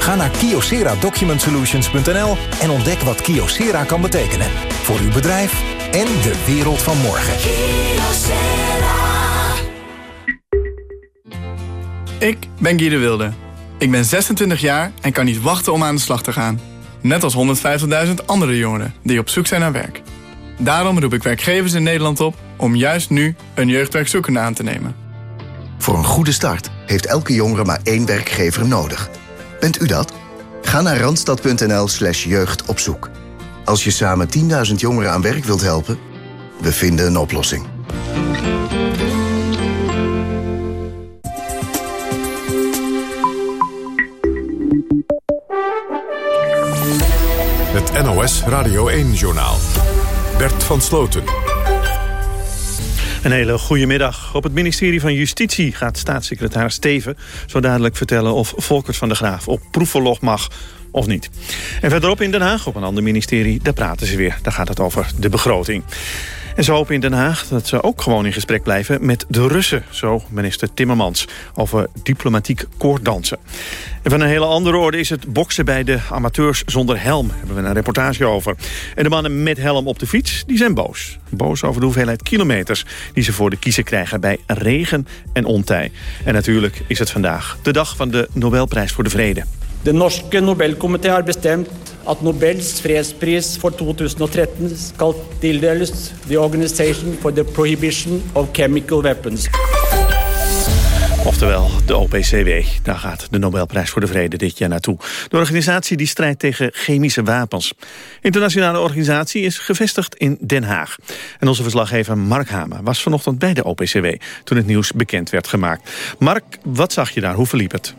Ga naar kyocera-document-solutions.nl en ontdek wat Kyocera kan betekenen. Voor uw bedrijf en de wereld van morgen. Ik ben Guy de Wilde. Ik ben 26 jaar en kan niet wachten om aan de slag te gaan. Net als 150.000 andere jongeren die op zoek zijn naar werk. Daarom roep ik werkgevers in Nederland op om juist nu een jeugdwerkzoekende aan te nemen. Voor een goede start heeft elke jongere maar één werkgever nodig. Bent u dat? Ga naar randstad.nl slash jeugdopzoek. Als je samen 10.000 jongeren aan werk wilt helpen, we vinden een oplossing. Het NOS Radio 1-journaal. Bert van Sloten. Een hele goede middag. Op het ministerie van Justitie gaat staatssecretaris Steven... zo dadelijk vertellen of Volkert van der Graaf op proefverlof mag of niet. En verderop in Den Haag, op een ander ministerie, daar praten ze weer. Daar gaat het over de begroting. En ze hopen in Den Haag dat ze ook gewoon in gesprek blijven met de Russen. Zo minister Timmermans over diplomatiek koorddansen. En van een hele andere orde is het boksen bij de amateurs zonder helm. Daar hebben we een reportage over. En de mannen met helm op de fiets, die zijn boos. Boos over de hoeveelheid kilometers die ze voor de kiezer krijgen bij regen en ontij. En natuurlijk is het vandaag de dag van de Nobelprijs voor de Vrede. De norske Nobelkomité har bestemt at Nobels fredspris for 2013 skal tildeles the Organization for the Prohibition of Chemical Weapons. Oftewel, de OPCW. Daar gaat de Nobelprijs voor de Vrede dit jaar naartoe. De organisatie die strijdt tegen chemische wapens. Internationale organisatie is gevestigd in Den Haag. En onze verslaggever Mark Hamer was vanochtend bij de OPCW... toen het nieuws bekend werd gemaakt. Mark, wat zag je daar? Hoe verliep het?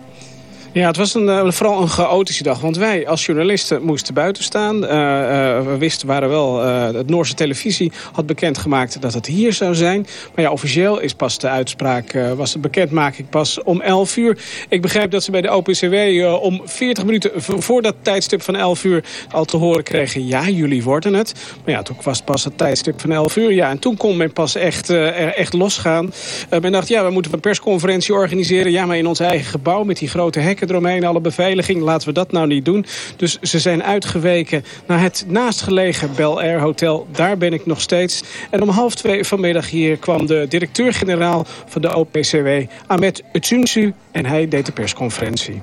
Ja, het was een, uh, vooral een chaotische dag. Want wij als journalisten moesten buiten staan. Uh, uh, we wisten, waren wel... het Noorse televisie had bekendgemaakt dat het hier zou zijn. Maar ja, officieel is pas de uitspraak... was de bekendmaking pas om 11 uur. Ik begrijp dat ze bij de OPCW om 40 minuten voor dat tijdstip van 11 uur... al te horen kregen, ja, jullie worden het. Maar ja, toen was pas het tijdstip van 11 uur. Ja, en toen kon men pas echt, echt losgaan. men dacht, ja, we moeten een persconferentie organiseren. Ja, maar in ons eigen gebouw met die grote hekken eromheen, alle beveiliging. Laten we dat nou niet doen. Dus ze zijn uitgeweken naar het naastgelegen Bel Air Hotel. Daar ben ik nog steeds. En om half twee vanmiddag hier kwam de directeur-generaal van de OPCW, Ahmed Utsunsu. En hij deed de persconferentie.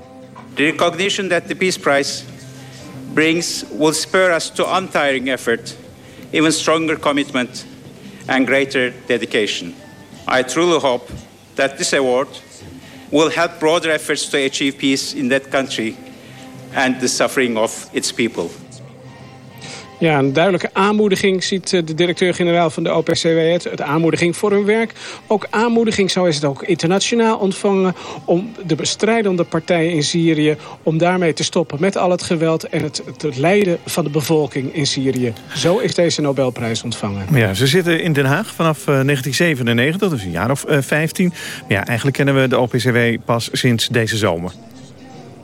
The recognition that the Peace Prize brings will spur us to untiring effort, even stronger commitment and greater dedication. I truly hope that this award will help broader efforts to achieve peace in that country and the suffering of its people. Ja, een duidelijke aanmoediging ziet eh, de directeur-generaal van de OPCW het. Het aanmoediging voor hun werk. Ook aanmoediging, zo is het ook internationaal ontvangen... om de bestrijdende partijen in Syrië... om daarmee te stoppen met al het geweld... en het, het lijden van de bevolking in Syrië. Zo is deze Nobelprijs ontvangen. Ja, ze zitten in Den Haag vanaf 1997, dus een jaar of 15. Ja, eigenlijk kennen we de OPCW pas sinds deze zomer.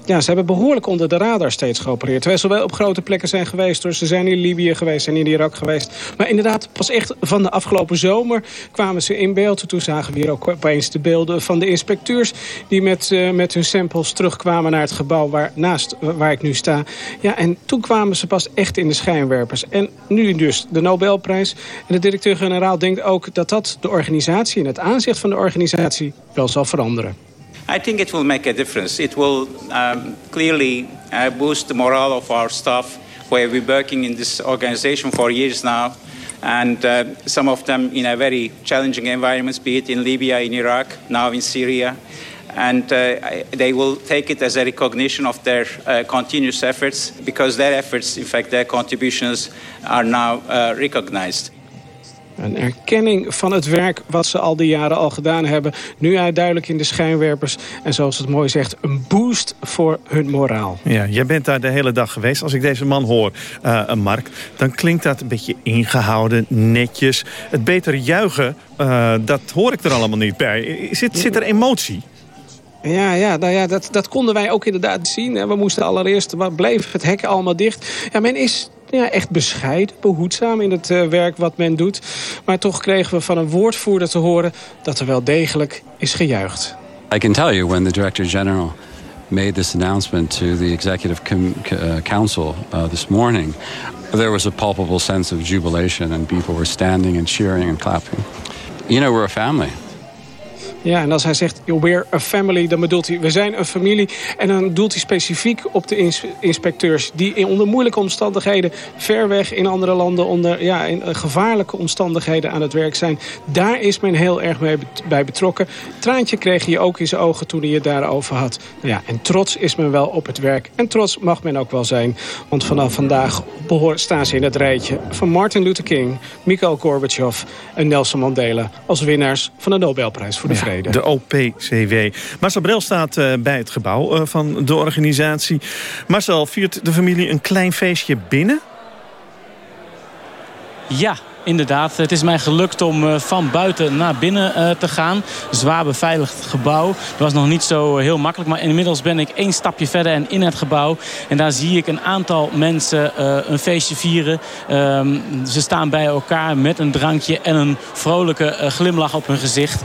Ja, ze hebben behoorlijk onder de radar steeds geopereerd. Terwijl ze wel op grote plekken zijn geweest. Dus ze zijn in Libië geweest, zijn in Irak geweest. Maar inderdaad, pas echt van de afgelopen zomer kwamen ze in beeld. Toen zagen we hier ook opeens de beelden van de inspecteurs... die met, uh, met hun samples terugkwamen naar het gebouw waar, naast waar ik nu sta. Ja, en toen kwamen ze pas echt in de schijnwerpers. En nu dus de Nobelprijs. En de directeur-generaal denkt ook dat dat de organisatie... en het aanzicht van de organisatie wel zal veranderen. I think it will make a difference. It will um, clearly uh, boost the morale of our staff who have been working in this organization for years now. And uh, some of them in a very challenging environments, be it in Libya, in Iraq, now in Syria. And uh, they will take it as a recognition of their uh, continuous efforts because their efforts, in fact, their contributions are now uh, recognized. Een erkenning van het werk wat ze al die jaren al gedaan hebben. Nu duidelijk in de schijnwerpers. En zoals het mooi zegt, een boost voor hun moraal. Ja, jij bent daar de hele dag geweest. Als ik deze man hoor, uh, Mark, dan klinkt dat een beetje ingehouden, netjes. Het beter juichen, uh, dat hoor ik er allemaal niet bij. Zit, zit er emotie? Ja, ja, nou ja dat, dat konden wij ook inderdaad zien. We moesten allereerst, bleef het hek allemaal dicht. Ja, men is ja, echt bescheiden, behoedzaam in het uh, werk wat men doet. Maar toch kregen we van een woordvoerder te horen dat er wel degelijk is gejuicht. I can tell you when the Director General made this announcement to the Executive uh, Council uh, this morning, there was a palpable sense of jubilation and people were standing and cheering and clapping. You know, we're a family. Ja, en als hij zegt, we're a family, dan bedoelt hij, we zijn een familie. En dan doelt hij specifiek op de inspecteurs... die in onder moeilijke omstandigheden, ver weg in andere landen... onder ja, in eh, gevaarlijke omstandigheden aan het werk zijn. Daar is men heel erg mee, bij betrokken. Traantje kreeg je ook in zijn ogen toen hij het daarover had. Nou ja, en trots is men wel op het werk. En trots mag men ook wel zijn. Want vanaf vandaag staan ze in het rijtje van Martin Luther King... Mikhail Gorbachev en Nelson Mandela... als winnaars van de Nobelprijs voor de Vrede. De OPCW. Marcel Brel staat uh, bij het gebouw uh, van de organisatie. Marcel, viert de familie een klein feestje binnen? Ja, inderdaad. Het is mij gelukt om eh, van buiten naar binnen eh, te gaan. Zwaar beveiligd gebouw. Dat was nog niet zo heel makkelijk. Maar inmiddels ben ik één stapje verder en in het gebouw. En daar zie ik een aantal mensen eh, een feestje vieren. Ehm, ze staan bij elkaar met een drankje en een vrolijke glimlach op hun gezicht.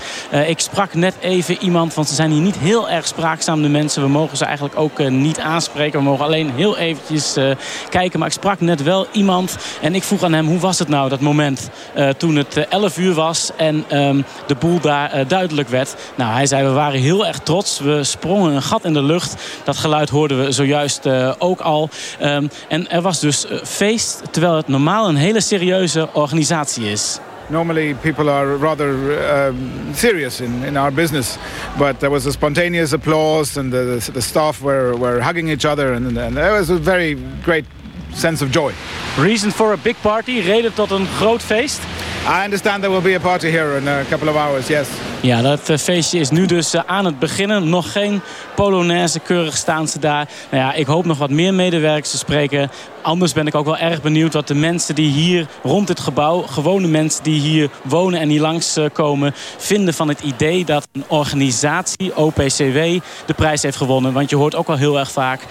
ik sprak net even iemand, want ze zijn hier niet heel erg spraakzaam de mensen. We mogen ze eigenlijk ook niet aanspreken. We mogen alleen heel eventjes kijken. Maar ik sprak net wel iemand en ik vroeg aan hem, hoe was het nou dat moment? Uh, toen het 11 eh, uur was en um, de boel daar uh, duidelijk werd. Nou, hij zei we waren heel erg trots. We sprongen een gat in de lucht. Dat geluid hoorden we zojuist ook al. Um, en er was dus feest, terwijl het normaal een hele serieuze organisatie is. normally people are rather um, serious in, in our business. But there was a spontaneous applause and the, the staff were, were hugging each other. And, and it was a very great sense of joy. Reason for a big party, reden tot een groot feest? I understand there will be a party here in a couple of hours, yes. Ja, dat eh, feestje is nu dus eh, aan het beginnen. Nog geen Polonaise, keurig staan ze daar. Nou ja, ik hoop nog wat meer medewerkers te spreken. Anders ben ik ook wel erg benieuwd wat de mensen die hier rond het gebouw... gewone mensen die hier wonen en hier langskomen... vinden van het idee dat een organisatie, OPCW, de prijs heeft gewonnen. Want je hoort ook wel heel erg vaak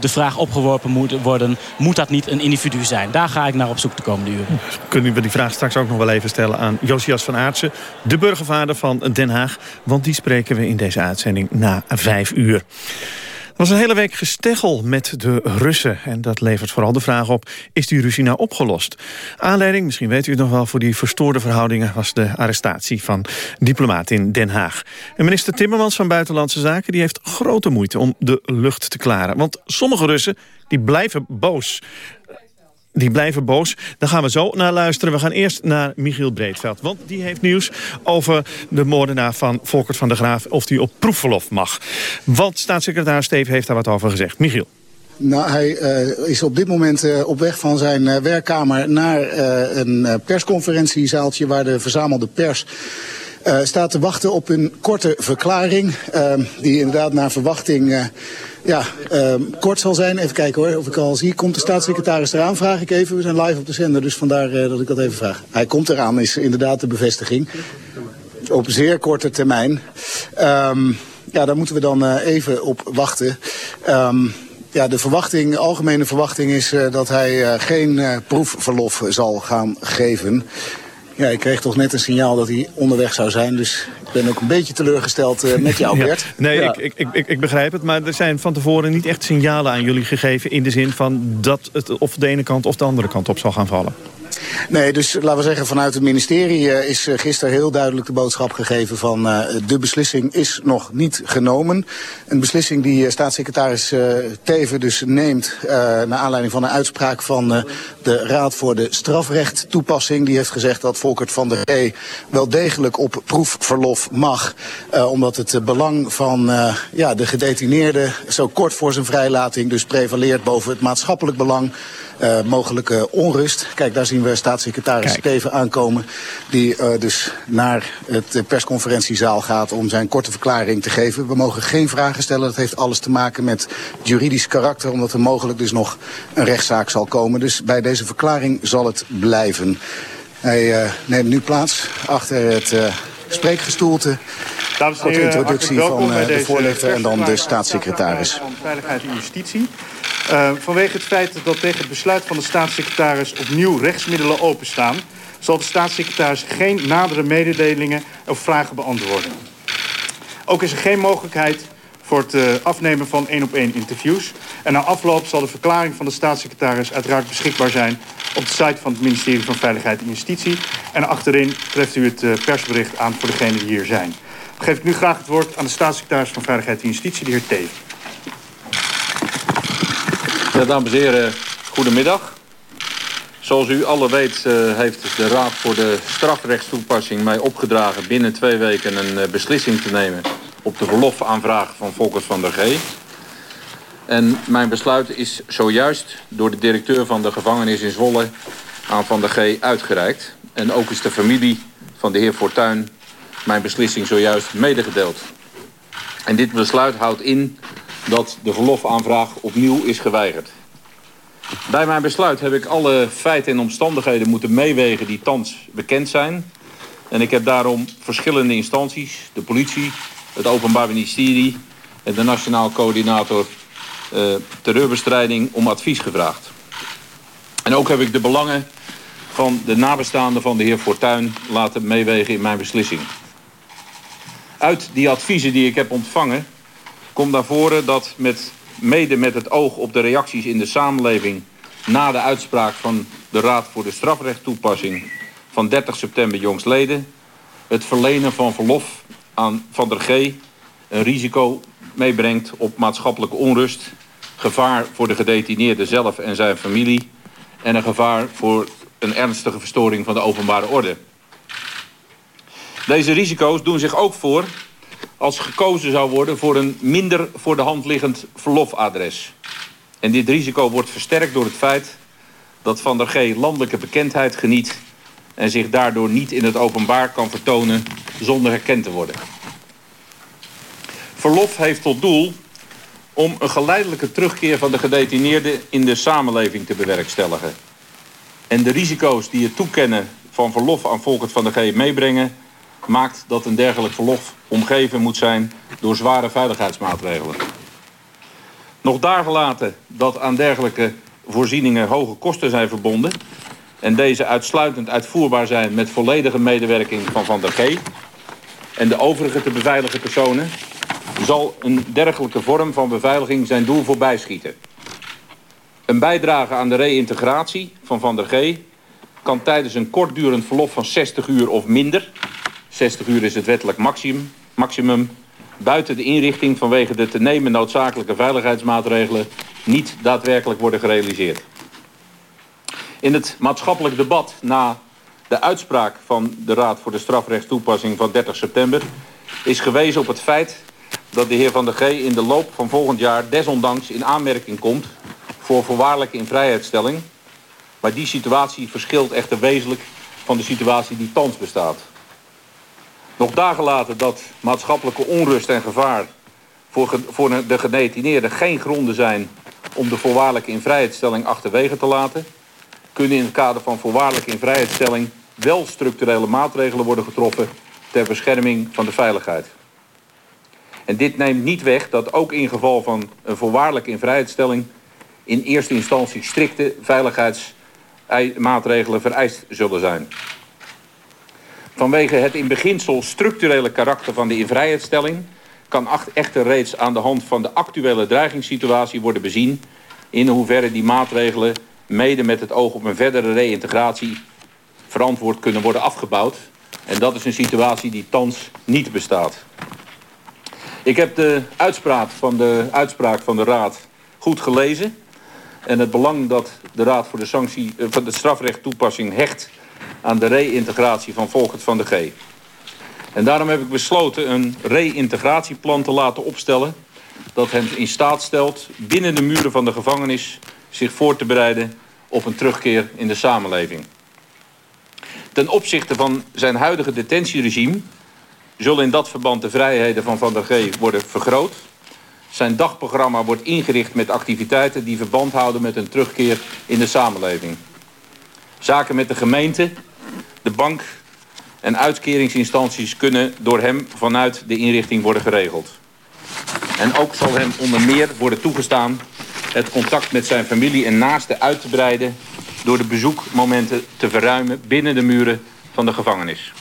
de vraag opgeworpen moet worden... moet dat niet een individu zijn? Daar ga ik naar op zoek de komende uren. Kunnen we die vraag straks ook nog wel even stellen aan Josias van Aartsen... de burgervader van Den Haag. Want die spreken we in deze uitzending na vijf uur. Er was een hele week gesteggel met de Russen. En dat levert vooral de vraag op, is die ruzie nou opgelost? Aanleiding, misschien weet u het nog wel, voor die verstoorde verhoudingen... was de arrestatie van diplomaat in Den Haag. En minister Timmermans van Buitenlandse Zaken... die heeft grote moeite om de lucht te klaren. Want sommige Russen die blijven boos. Die blijven boos. Daar gaan we zo naar luisteren. We gaan eerst naar Michiel Breedveld. Want die heeft nieuws over de moordenaar van Volkert van der Graaf... of die op proefverlof mag. Want staatssecretaris Steven heeft daar wat over gezegd. Michiel. Nou, hij uh, is op dit moment uh, op weg van zijn uh, werkkamer naar een persconferentiezaaltje waar de verzamelde pers staat te wachten op een korte verklaring. die inderdaad naar verwachting ja, kort zal zijn. Even kijken hoor, of ik al zie. Komt de staatssecretaris eraan, vraag ik even. We zijn live op de zender, dus vandaar dat ik dat even vraag. Hij komt eraan, is inderdaad de bevestiging. Op zeer korte termijn. Um, ja, daar moeten we dan even op wachten. Um, ja, de verwachting, algemene verwachting is dat hij geen proefverlof zal gaan geven. Ja, ik kreeg toch net een signaal dat hij onderweg zou zijn. Dus ik ben ook een beetje teleurgesteld met jou, Bert. Ja, nee, ja. ik, ik, ik, ik, begrijp het. Maar er zijn van tevoren niet echt signalen aan jullie gegeven... in de zin van dat het of de ene kant of de andere kant op zal gaan vallen. Nee, dus laten we zeggen vanuit het ministerie uh, is uh, gisteren heel duidelijk de boodschap gegeven van uh, de beslissing is nog niet genomen. Een beslissing die staatssecretaris Teven dus neemt naar aanleiding van een uitspraak van de Raad voor de Strafrecht toepassing. Die heeft gezegd dat Volkert van der E wel degelijk op proefverlof mag. omdat het belang van ja, de gedetineerde zo kort voor zijn vrijlating dus prevaleert boven het maatschappelijk belang uh, mogelijke onrust. Kijk, daar zien we staatssecretaris Kijk. Steven aankomen... die uh, dus naar het persconferentiezaal gaat om zijn korte verklaring te geven. We mogen geen vragen stellen. Dat heeft alles te maken met juridisch karakter... omdat er mogelijk dus nog een rechtszaak zal komen. Dus bij deze verklaring zal het blijven. Hij uh, neemt nu plaats achter het spreekgestoelte. Dames en heren, de introductie van uh, de voorlichter en dan de staatssecretaris. Van Veiligheid en Justitie. Uh, vanwege het feit dat tegen het besluit van de staatssecretaris opnieuw rechtsmiddelen openstaan... zal de staatssecretaris geen nadere mededelingen of vragen beantwoorden. Ook is er geen mogelijkheid voor het uh, afnemen van één-op-één interviews. En na afloop zal de verklaring van de staatssecretaris uiteraard beschikbaar zijn... op de site van het ministerie van Veiligheid en Justitie. En achterin treft u het uh, persbericht aan voor degenen die hier zijn. Geef ik nu graag het woord aan de staatssecretaris van Veiligheid en Justitie, de heer Teven. Dames en heren, goedemiddag. Zoals u alle weet uh, heeft de Raad voor de Strafrechtstoepassing mij opgedragen binnen twee weken een uh, beslissing te nemen op de verlofaanvraag van Volkers van der G. En mijn besluit is zojuist door de directeur van de gevangenis in Zwolle aan Van der G uitgereikt. En ook is de familie van de heer Fortuyn mijn beslissing zojuist medegedeeld. En dit besluit houdt in dat de verlofaanvraag opnieuw is geweigerd. Bij mijn besluit heb ik alle feiten en omstandigheden moeten meewegen die thans bekend zijn. En ik heb daarom verschillende instanties, de politie, het Openbaar Ministerie en de Nationaal Coördinator uh, Terreurbestrijding om advies gevraagd. En ook heb ik de belangen van de nabestaanden van de heer Fortuyn laten meewegen in mijn beslissing. Uit die adviezen die ik heb ontvangen komt naar voren dat met, mede met het oog op de reacties in de samenleving... na de uitspraak van de Raad voor de Strafrechttoepassing van 30 september jongstleden... het verlenen van verlof aan Van der G een risico meebrengt op maatschappelijke onrust... gevaar voor de gedetineerde zelf en zijn familie... en een gevaar voor een ernstige verstoring van de openbare orde. Deze risico's doen zich ook voor als gekozen zou worden voor een minder voor de hand liggend verlofadres. En dit risico wordt versterkt door het feit dat Van der G landelijke bekendheid geniet... en zich daardoor niet in het openbaar kan vertonen zonder herkend te worden. Verlof heeft tot doel om een geleidelijke terugkeer van de gedetineerde in de samenleving te bewerkstelligen. En de risico's die het toekennen van verlof aan Volkert van der G meebrengen maakt dat een dergelijk verlof omgeven moet zijn door zware veiligheidsmaatregelen. Nog daargelaten dat aan dergelijke voorzieningen hoge kosten zijn verbonden... en deze uitsluitend uitvoerbaar zijn met volledige medewerking van Van der G... en de overige te beveiligen personen... zal een dergelijke vorm van beveiliging zijn doel voorbij schieten. Een bijdrage aan de reïntegratie van Van der G... kan tijdens een kortdurend verlof van 60 uur of minder 60 uur is het wettelijk maximum, maximum buiten de inrichting vanwege de te nemen noodzakelijke veiligheidsmaatregelen niet daadwerkelijk worden gerealiseerd. In het maatschappelijk debat na de uitspraak van de Raad voor de Strafrechtstoepassing van 30 september... is gewezen op het feit dat de heer Van der G in de loop van volgend jaar desondanks in aanmerking komt voor voorwaardelijke invrijheidstelling. Maar die situatie verschilt echter wezenlijk van de situatie die thans bestaat. Nog dagen later dat maatschappelijke onrust en gevaar voor, voor de gedetineerden geen gronden zijn om de voorwaardelijke invrijheidstelling achterwege te laten, kunnen in het kader van voorwaardelijke invrijheidstelling wel structurele maatregelen worden getroffen ter bescherming van de veiligheid. En dit neemt niet weg dat ook in geval van een voorwaardelijke invrijheidstelling in eerste instantie strikte veiligheidsmaatregelen vereist zullen zijn. Vanwege het in beginsel structurele karakter van de invrijheidstelling kan echter reeds aan de hand van de actuele dreigingssituatie worden bezien in hoeverre die maatregelen mede met het oog op een verdere reïntegratie verantwoord kunnen worden afgebouwd. En dat is een situatie die thans niet bestaat. Ik heb de uitspraak van de, uitspraak van de Raad goed gelezen. En het belang dat de Raad voor de, sanctie, eh, van de strafrechttoepassing hecht aan de reïntegratie van Volkert van de G. En daarom heb ik besloten een reïntegratieplan te laten opstellen... dat hem in staat stelt binnen de muren van de gevangenis zich voor te bereiden op een terugkeer in de samenleving. Ten opzichte van zijn huidige detentieregime zullen in dat verband de vrijheden van Van der G worden vergroot. Zijn dagprogramma wordt ingericht met activiteiten die verband houden met een terugkeer in de samenleving. Zaken met de gemeente, de bank en uitkeringsinstanties kunnen door hem vanuit de inrichting worden geregeld. En ook zal hem onder meer worden toegestaan het contact met zijn familie en naasten uit te breiden door de bezoekmomenten te verruimen binnen de muren van de gevangenis.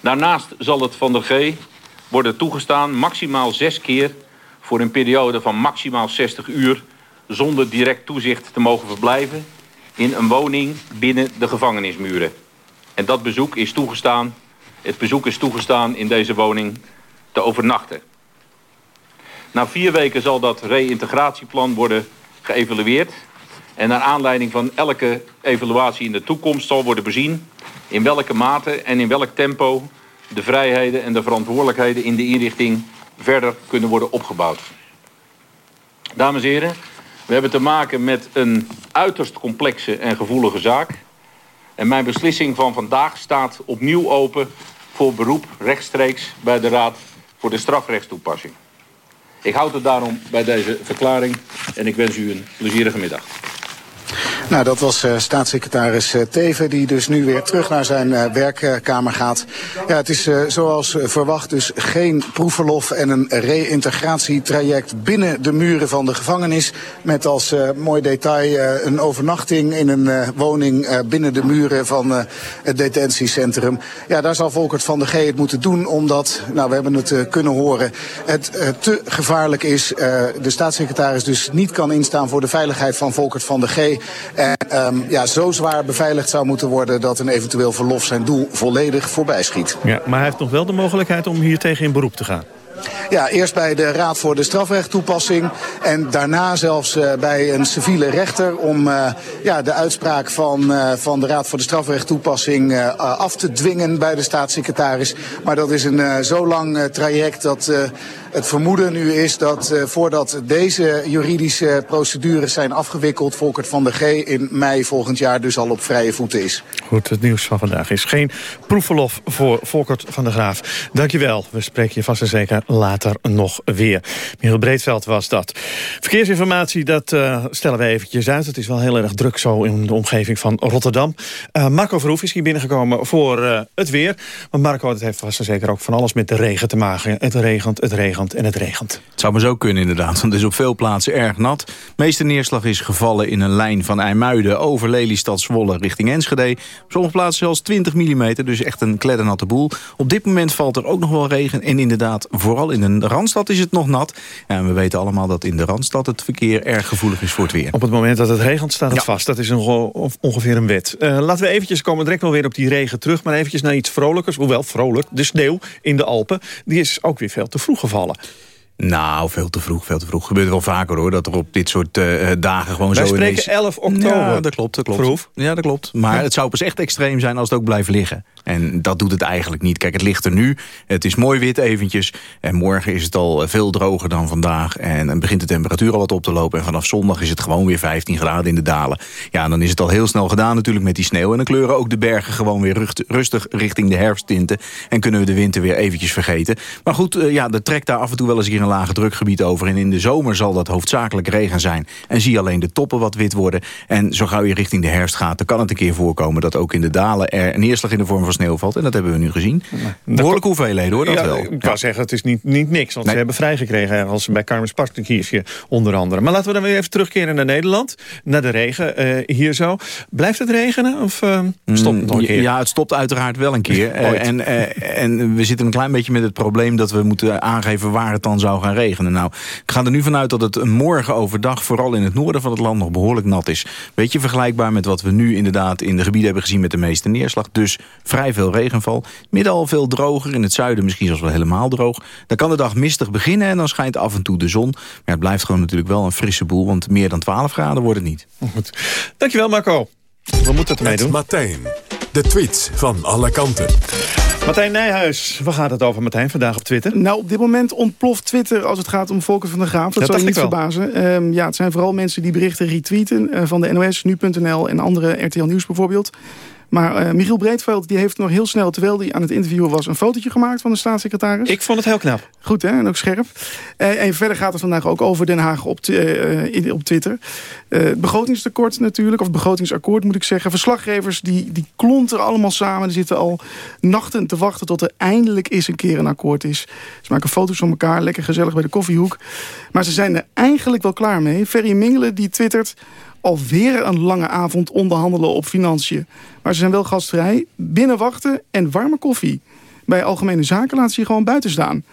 Daarnaast zal het Van der G worden toegestaan maximaal zes keer voor een periode van maximaal 60 uur zonder direct toezicht te mogen verblijven in een woning binnen de gevangenismuren. En dat bezoek is toegestaan, het bezoek is toegestaan in deze woning te overnachten. Na vier weken zal dat reïntegratieplan worden geëvalueerd. En naar aanleiding van elke evaluatie in de toekomst zal worden bezien... in welke mate en in welk tempo de vrijheden en de verantwoordelijkheden in de inrichting verder kunnen worden opgebouwd. Dames en heren, we hebben te maken met een uiterst complexe en gevoelige zaak. En mijn beslissing van vandaag staat opnieuw open voor beroep rechtstreeks bij de Raad voor de strafrechtstoepassing. Ik houd het daarom bij deze verklaring en ik wens u een plezierige middag. Nou, dat was uh, staatssecretaris uh, Teven, die dus nu weer terug naar zijn uh, werkkamer gaat. Ja, het is zoals verwacht dus geen proefverlof en een reïntegratietraject binnen de muren van de gevangenis. Met als mooi detail een overnachting in een woning binnen de muren van het detentiecentrum. Ja, daar zal Volkert van de G het moeten doen, omdat, nou, we hebben het kunnen horen, het te gevaarlijk is. de staatssecretaris dus niet kan instaan voor de veiligheid van Volkert van de G. En um, ja, zo zwaar beveiligd zou moeten worden... dat een eventueel verlof zijn doel volledig voorbij schiet. Ja, maar hij heeft nog wel de mogelijkheid om hier tegen in beroep te gaan. Ja, eerst bij de Raad voor de Strafrechttoepassing. En daarna zelfs uh, bij een civiele rechter om uh, ja, de uitspraak van, uh, van de Raad voor de Strafrechttoepassing af te dwingen bij de staatssecretaris. Maar dat is een zo lang traject dat het vermoeden nu is dat uh, voordat deze juridische procedures zijn afgewikkeld... Volkert van der G in mei volgend jaar dus al op vrije voeten is. Goed, het nieuws van vandaag is geen proefverlof voor Volkert van der Graaf. Dankjewel. We spreken je vast en zeker later nog weer. Michiel Breedveld was dat. Verkeersinformatie, dat uh, stellen we eventjes uit. Het is wel heel erg druk zo in de omgeving van Rotterdam. Uh, Marco Verhoef is hier binnengekomen voor het weer. Want Marco, het heeft vast en zeker ook van alles met de regen te maken. Het regent, het regent en het regent. Het zou maar zo kunnen inderdaad, want het is op veel plaatsen erg nat. De meeste neerslag is gevallen in een lijn van IJmuiden over Lelystad, Zwolle richting Enschede. Op sommige plaatsen zelfs 20 mm, dus echt een kleddernatte boel. Op dit moment valt er ook nog wel regen en inderdaad, vooral in de Randstad is het nog nat. En we weten allemaal dat in de Randstad het verkeer erg gevoelig is voor het weer. Op het moment dat het regent staat het vast, dat is een, ongeveer een wet. Uh, laten we eventjes komen direct wel weer op die regen terug, maar eventjes naar iets vrolijkers, hoewel vrolijk, de sneeuw in de Alpen, die is ook weer veel te vroeg gevallen. Nou, veel te vroeg, veel te vroeg. Gebeurt wel vaker hoor, dat er op dit soort uh, dagen gewoon Wij zo spreken ineens... 11 oktober. Ja, dat klopt, dat klopt. Vroeg. Ja, dat klopt. Maar Ja. het zou pas echt extreem zijn als het ook blijft liggen. En dat doet het eigenlijk niet. Kijk, het ligt er nu. Het is mooi wit eventjes. En morgen is het al veel droger dan vandaag. En dan begint de temperatuur al wat op te lopen. En vanaf zondag is het gewoon weer 15 graden in de dalen. Ja, dan is het al heel snel gedaan natuurlijk met die sneeuw. En dan kleuren ook de bergen gewoon weer rustig richting de herfsttinten. En kunnen we de winter weer eventjes vergeten. Maar goed, eh, ja, er trekt daar af en toe wel eens hier een lage drukgebied over. En in de zomer zal dat hoofdzakelijk regen zijn. En zie alleen de toppen wat wit worden. En zo gauw je richting de herfst gaat, dan kan het een keer voorkomen... dat ook in de dalen er een neerslag in de vorm van sneeuw valt. En dat hebben we nu gezien. Behoorlijke hoeveelheden hoor, dat ja, wel. Ik wou zeggen, het is niet, niet niks. Want ze hebben vrijgekregen ergens bij Carmen Spartakiersje onder andere. Maar laten we dan weer even terugkeren naar Nederland. Naar de regen eh, hier zo. Blijft het regenen of eh, stopt het nog een Mm, keer? Ja, het stopt uiteraard wel een keer. Eh, en, en we zitten een klein beetje met het probleem... dat we moeten aangeven waar het dan zou gaan regenen. Nou, ik ga er nu vanuit dat het morgen overdag... vooral in het noorden van het land nog behoorlijk nat is. Beetje vergelijkbaar met wat we nu inderdaad in de gebieden hebben gezien... met de meeste neerslag. Dus vrij veel regenval. Midden al veel droger. In het zuiden misschien zelfs wel helemaal droog. Dan kan de dag mistig beginnen en dan schijnt af en toe de zon. Maar het blijft gewoon natuurlijk wel een frisse boel... want meer dan 12 graden wordt het niet. Goed. Dankjewel Marco. We moeten het ermee doen. Martijn. De tweets van alle kanten. Martijn Nijhuis, waar gaat het over Martijn vandaag op Twitter? Nou, op dit moment ontploft Twitter als het gaat om Volker van der Graaf. Dat Ja, zal je niet verbazen. Ehm, ja, het zijn vooral mensen die berichten retweeten eh, van de NOS, Nu.nl en andere RTL Nieuws bijvoorbeeld. Maar eh, Michiel Breedveld die heeft nog heel snel, terwijl hij aan het interviewen was... een fotootje gemaakt van de staatssecretaris. Ik vond het heel knap. Goed, hè? En ook scherp. Eh, en verder gaat het vandaag ook over Den Haag op, eh, in- op Twitter. Het begrotingstekort natuurlijk, of begrotingsakkoord moet ik zeggen. Verslaggevers die, die klonteren allemaal samen. Die zitten al nachten te wachten tot er eindelijk eens een keer een akkoord is. Ze maken foto's van elkaar, lekker gezellig bij de koffiehoek. Maar ze zijn er eigenlijk wel klaar mee. Ferry Mingelen die twittert... Alweer een lange avond onderhandelen op financiën. Maar ze zijn wel gastvrij. Binnen wachten en warme koffie. Bij Algemene Zaken laat ze je gewoon buiten staan.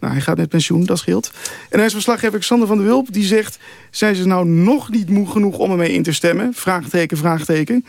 Nou, hij gaat met pensioen, dat scheelt. En dan is verslaggever Xander van der Wulp, die zegt... zijn ze nou nog niet moe genoeg om ermee in te stemmen? Vraagteken, vraagteken.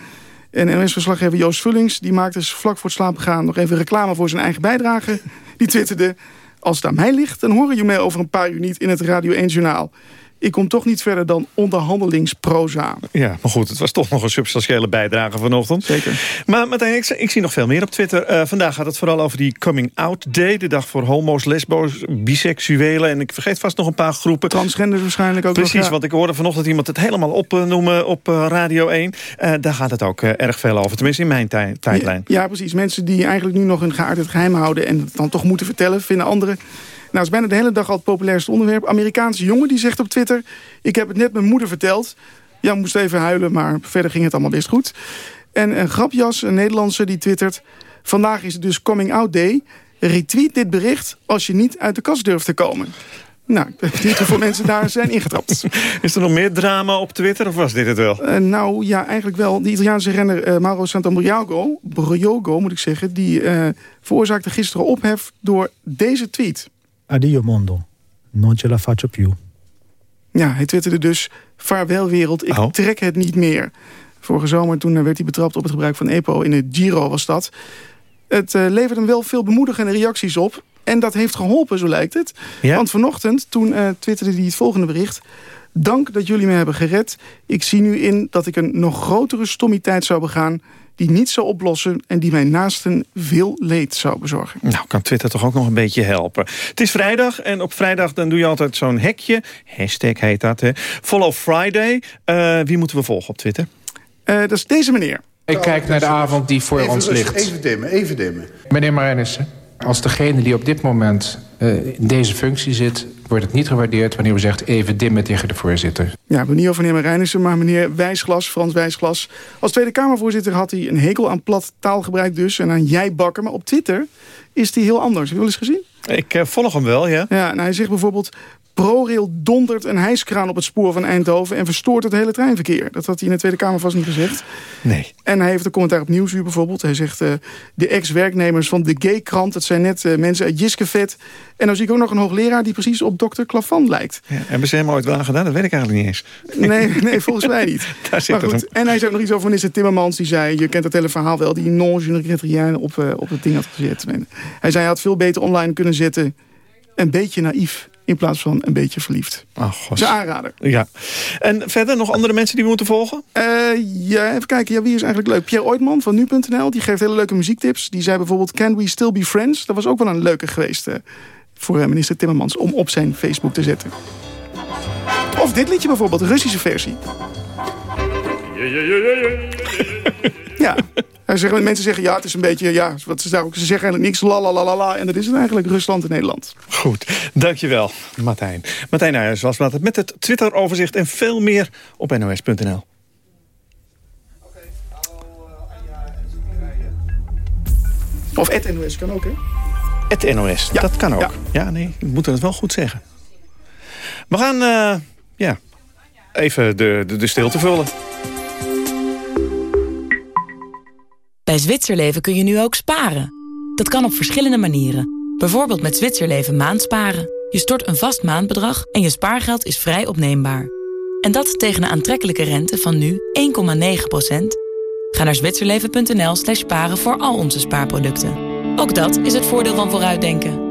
En NOS-verslaggever Joost Vullings... die maakte dus vlak voor het slapen gaan nog even reclame voor zijn eigen bijdrage. Die twitterde... als het aan mij ligt, dan horen jullie mij over een paar uur niet... in het Radio 1-journaal. Ik kom toch niet verder dan onderhandelingsproza. Ja, maar goed, het was toch nog een substantiële bijdrage vanochtend. Zeker. Maar Martijn, ik, ik zie nog veel meer op Twitter. Eh, vandaag gaat het vooral over die Coming Out Day. De dag voor homo's, lesbo's, biseksuelen. En ik vergeet vast nog een paar groepen. Transgenders waarschijnlijk ook nog, Precies, ja. want ik hoorde vanochtend iemand het helemaal opnoemen op eh, Radio 1. Eh, daar gaat het ook erg veel over. Tenminste in mijn tij- tijdlijn. Ja, ja, precies. Mensen die eigenlijk nu nog een geaardheid geheim houden... en het dan toch moeten vertellen, vinden anderen... Nou, is bijna de hele dag al het populairste onderwerp. Amerikaanse jongen die zegt op Twitter... ik heb het net mijn moeder verteld. Ja, moest even huilen, maar verder ging het allemaal best goed. En een grapjas, een Nederlandse, die twittert... vandaag is het dus Coming Out Day. Retweet dit bericht als je niet uit de kast durft te komen. Nou, ik ben benieuwd hoeveel mensen daar zijn ingetrapt. Is er nog meer drama op Twitter of was dit het wel? Eh, nou, ja, eigenlijk wel. De Italiaanse renner eh, Mauro Santambriago, Briogo moet ik zeggen... die eh, veroorzaakte gisteren ophef door deze tweet. Addio mondo, non ce la faccio più. Ja, hij twitterde dus... Vaarwel wereld, ik Oh. trek het niet meer. Vorige zomer toen eh, werd hij betrapt op het gebruik van EPO. In het Giro was dat. Het eh, leverde hem wel veel bemoedigende reacties op. En dat heeft geholpen, zo lijkt het. Want vanochtend, toen eh, twitterde hij het volgende bericht... Dank dat jullie me hebben gered. Ik zie nu in dat ik een nog grotere stommiteit zou begaan... die niet zou oplossen en die mijn naasten veel leed zou bezorgen. Nou, kan Twitter toch ook nog een beetje helpen. Het is vrijdag en op vrijdag dan doe je altijd zo'n hekje. Hashtag heet dat, hè. Follow Friday. Eh, wie moeten we volgen op Twitter? Eh, dat is deze meneer. Ik kijk naar de avond die voor Even ons ligt. Even dimmen, even dimmen. Meneer Marijnissen, als degene die op dit moment eh, in deze functie zit... wordt het niet gewaardeerd wanneer u zegt even dimmen tegen de voorzitter. Ja, ik ben niet over meneer Marijnissen, maar meneer Wijsglas, Frans Wijsglas. Als Tweede Kamervoorzitter had hij een hekel aan plat taalgebruik dus... en aan jij bakken, maar op Twitter is hij heel anders. Heb je wel eens gezien? Ik eh, volg hem wel, ja. Ja, nou, hij zegt bijvoorbeeld... ProRail dondert een hijskraan op het spoor van Eindhoven... en verstoort het hele treinverkeer. Dat had hij in de Tweede Kamer vast niet gezegd. Nee. En hij heeft een commentaar op Nieuwsuur bijvoorbeeld. Hij zegt, eh, de ex-werknemers van de Gay-krant... dat zijn net eh, mensen uit Jiskevet. En dan zie ik ook nog een hoogleraar... die precies op dokter Klavan lijkt. Ja, hebben ze hem ooit wel gedaan? Dat weet ik eigenlijk niet eens. Nee, nee volgens mij niet. Daar zit maar goed, en hij zei ook nog iets over minister Timmermans. Die zei, je kent het hele verhaal wel... die non-junirien op, eh, op het ding had gezet. En hij zei, hij had veel beter online kunnen zetten. Een beetje naïef. In plaats van een beetje verliefd. Oh, god. Een aanrader. Ja. En verder nog andere mensen die we moeten volgen? Eh, ja, even kijken. Ja, wie is eigenlijk leuk? Pierre Oitman van nu.nl. Die geeft hele leuke muziektips. Die zei bijvoorbeeld Can We Still Be Friends? Dat was ook wel een leuke geweest uh, voor uh, minister Timmermans... om op zijn Facebook te zetten. Of dit liedje bijvoorbeeld, de Russische versie. Ja, zeggen, mensen zeggen ja, het is een beetje, ja, wat ze, daar ook, ze zeggen eigenlijk niks, la la la la. En dat is het eigenlijk, Rusland en Nederland. Goed, dankjewel Martijn. Martijn Nijers was het met het Twitter-overzicht en veel meer op nos.nl. Of het NOS kan ook, hè? Het NOS, ja. dat kan ook. Ja. ja, nee, we moeten het wel goed zeggen. We gaan, uh, ja, even de, de, de stilte vullen. Bij Zwitserleven kun je nu ook sparen. Dat kan op verschillende manieren. Bijvoorbeeld met Zwitserleven maandsparen. Je stort een vast maandbedrag en je spaargeld is vrij opneembaar. En dat tegen een aantrekkelijke rente van nu 1,9%. Ga naar zwitserleven.nl slash sparen voor al onze spaarproducten. Ook dat is het voordeel van vooruitdenken.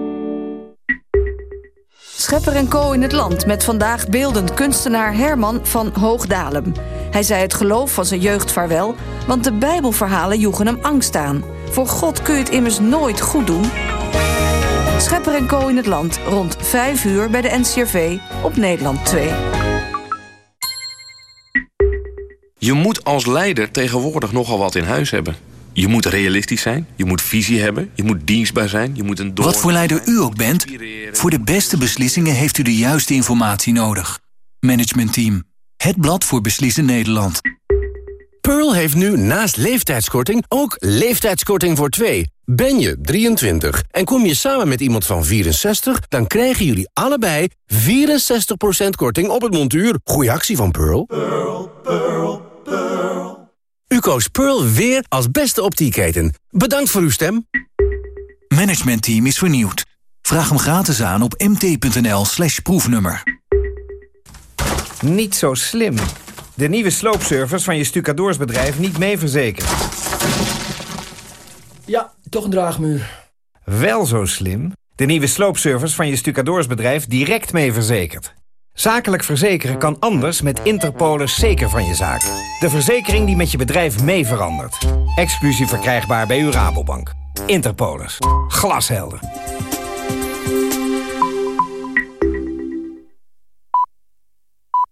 Schepper en Co in het land met vandaag beeldend kunstenaar Herman van Hoogdalem. Hij zei het geloof van zijn jeugd vaarwel, want de Bijbelverhalen joegen hem angst aan. Voor God kun je het immers nooit goed doen. Schepper en Co in het land, rond 5 uur bij de NCRV op Nederland 2. Je moet als leider tegenwoordig nogal wat in huis hebben. Je moet realistisch zijn, je moet visie hebben, je moet dienstbaar zijn, je moet een door... Wat voor leider u ook bent, voor de beste beslissingen heeft u de juiste informatie nodig. Management Team, het blad voor beslissen Nederland. Pearl heeft nu naast leeftijdskorting ook leeftijdskorting voor twee. Ben je 23 en kom je samen met iemand van 64... dan krijgen jullie allebei 64% korting op het montuur. Goeie actie van Pearl. Pearl, Pearl, Pearl. U koos Pearl weer als beste optieketen. Bedankt voor uw stem. Management Team is vernieuwd. Vraag hem gratis aan op mt.nl slash proefnummer. Niet zo slim. De nieuwe sloopservice van je stucadoorsbedrijf niet mee verzekerd. Ja, toch een draagmuur. Wel zo slim. De nieuwe sloopservice van je stucadoorsbedrijf direct mee verzekerd. Zakelijk verzekeren kan anders met Interpolis zeker van je zaak. De verzekering die met je bedrijf mee verandert. Exclusief verkrijgbaar bij uw Rabobank. Interpolis. Glashelder.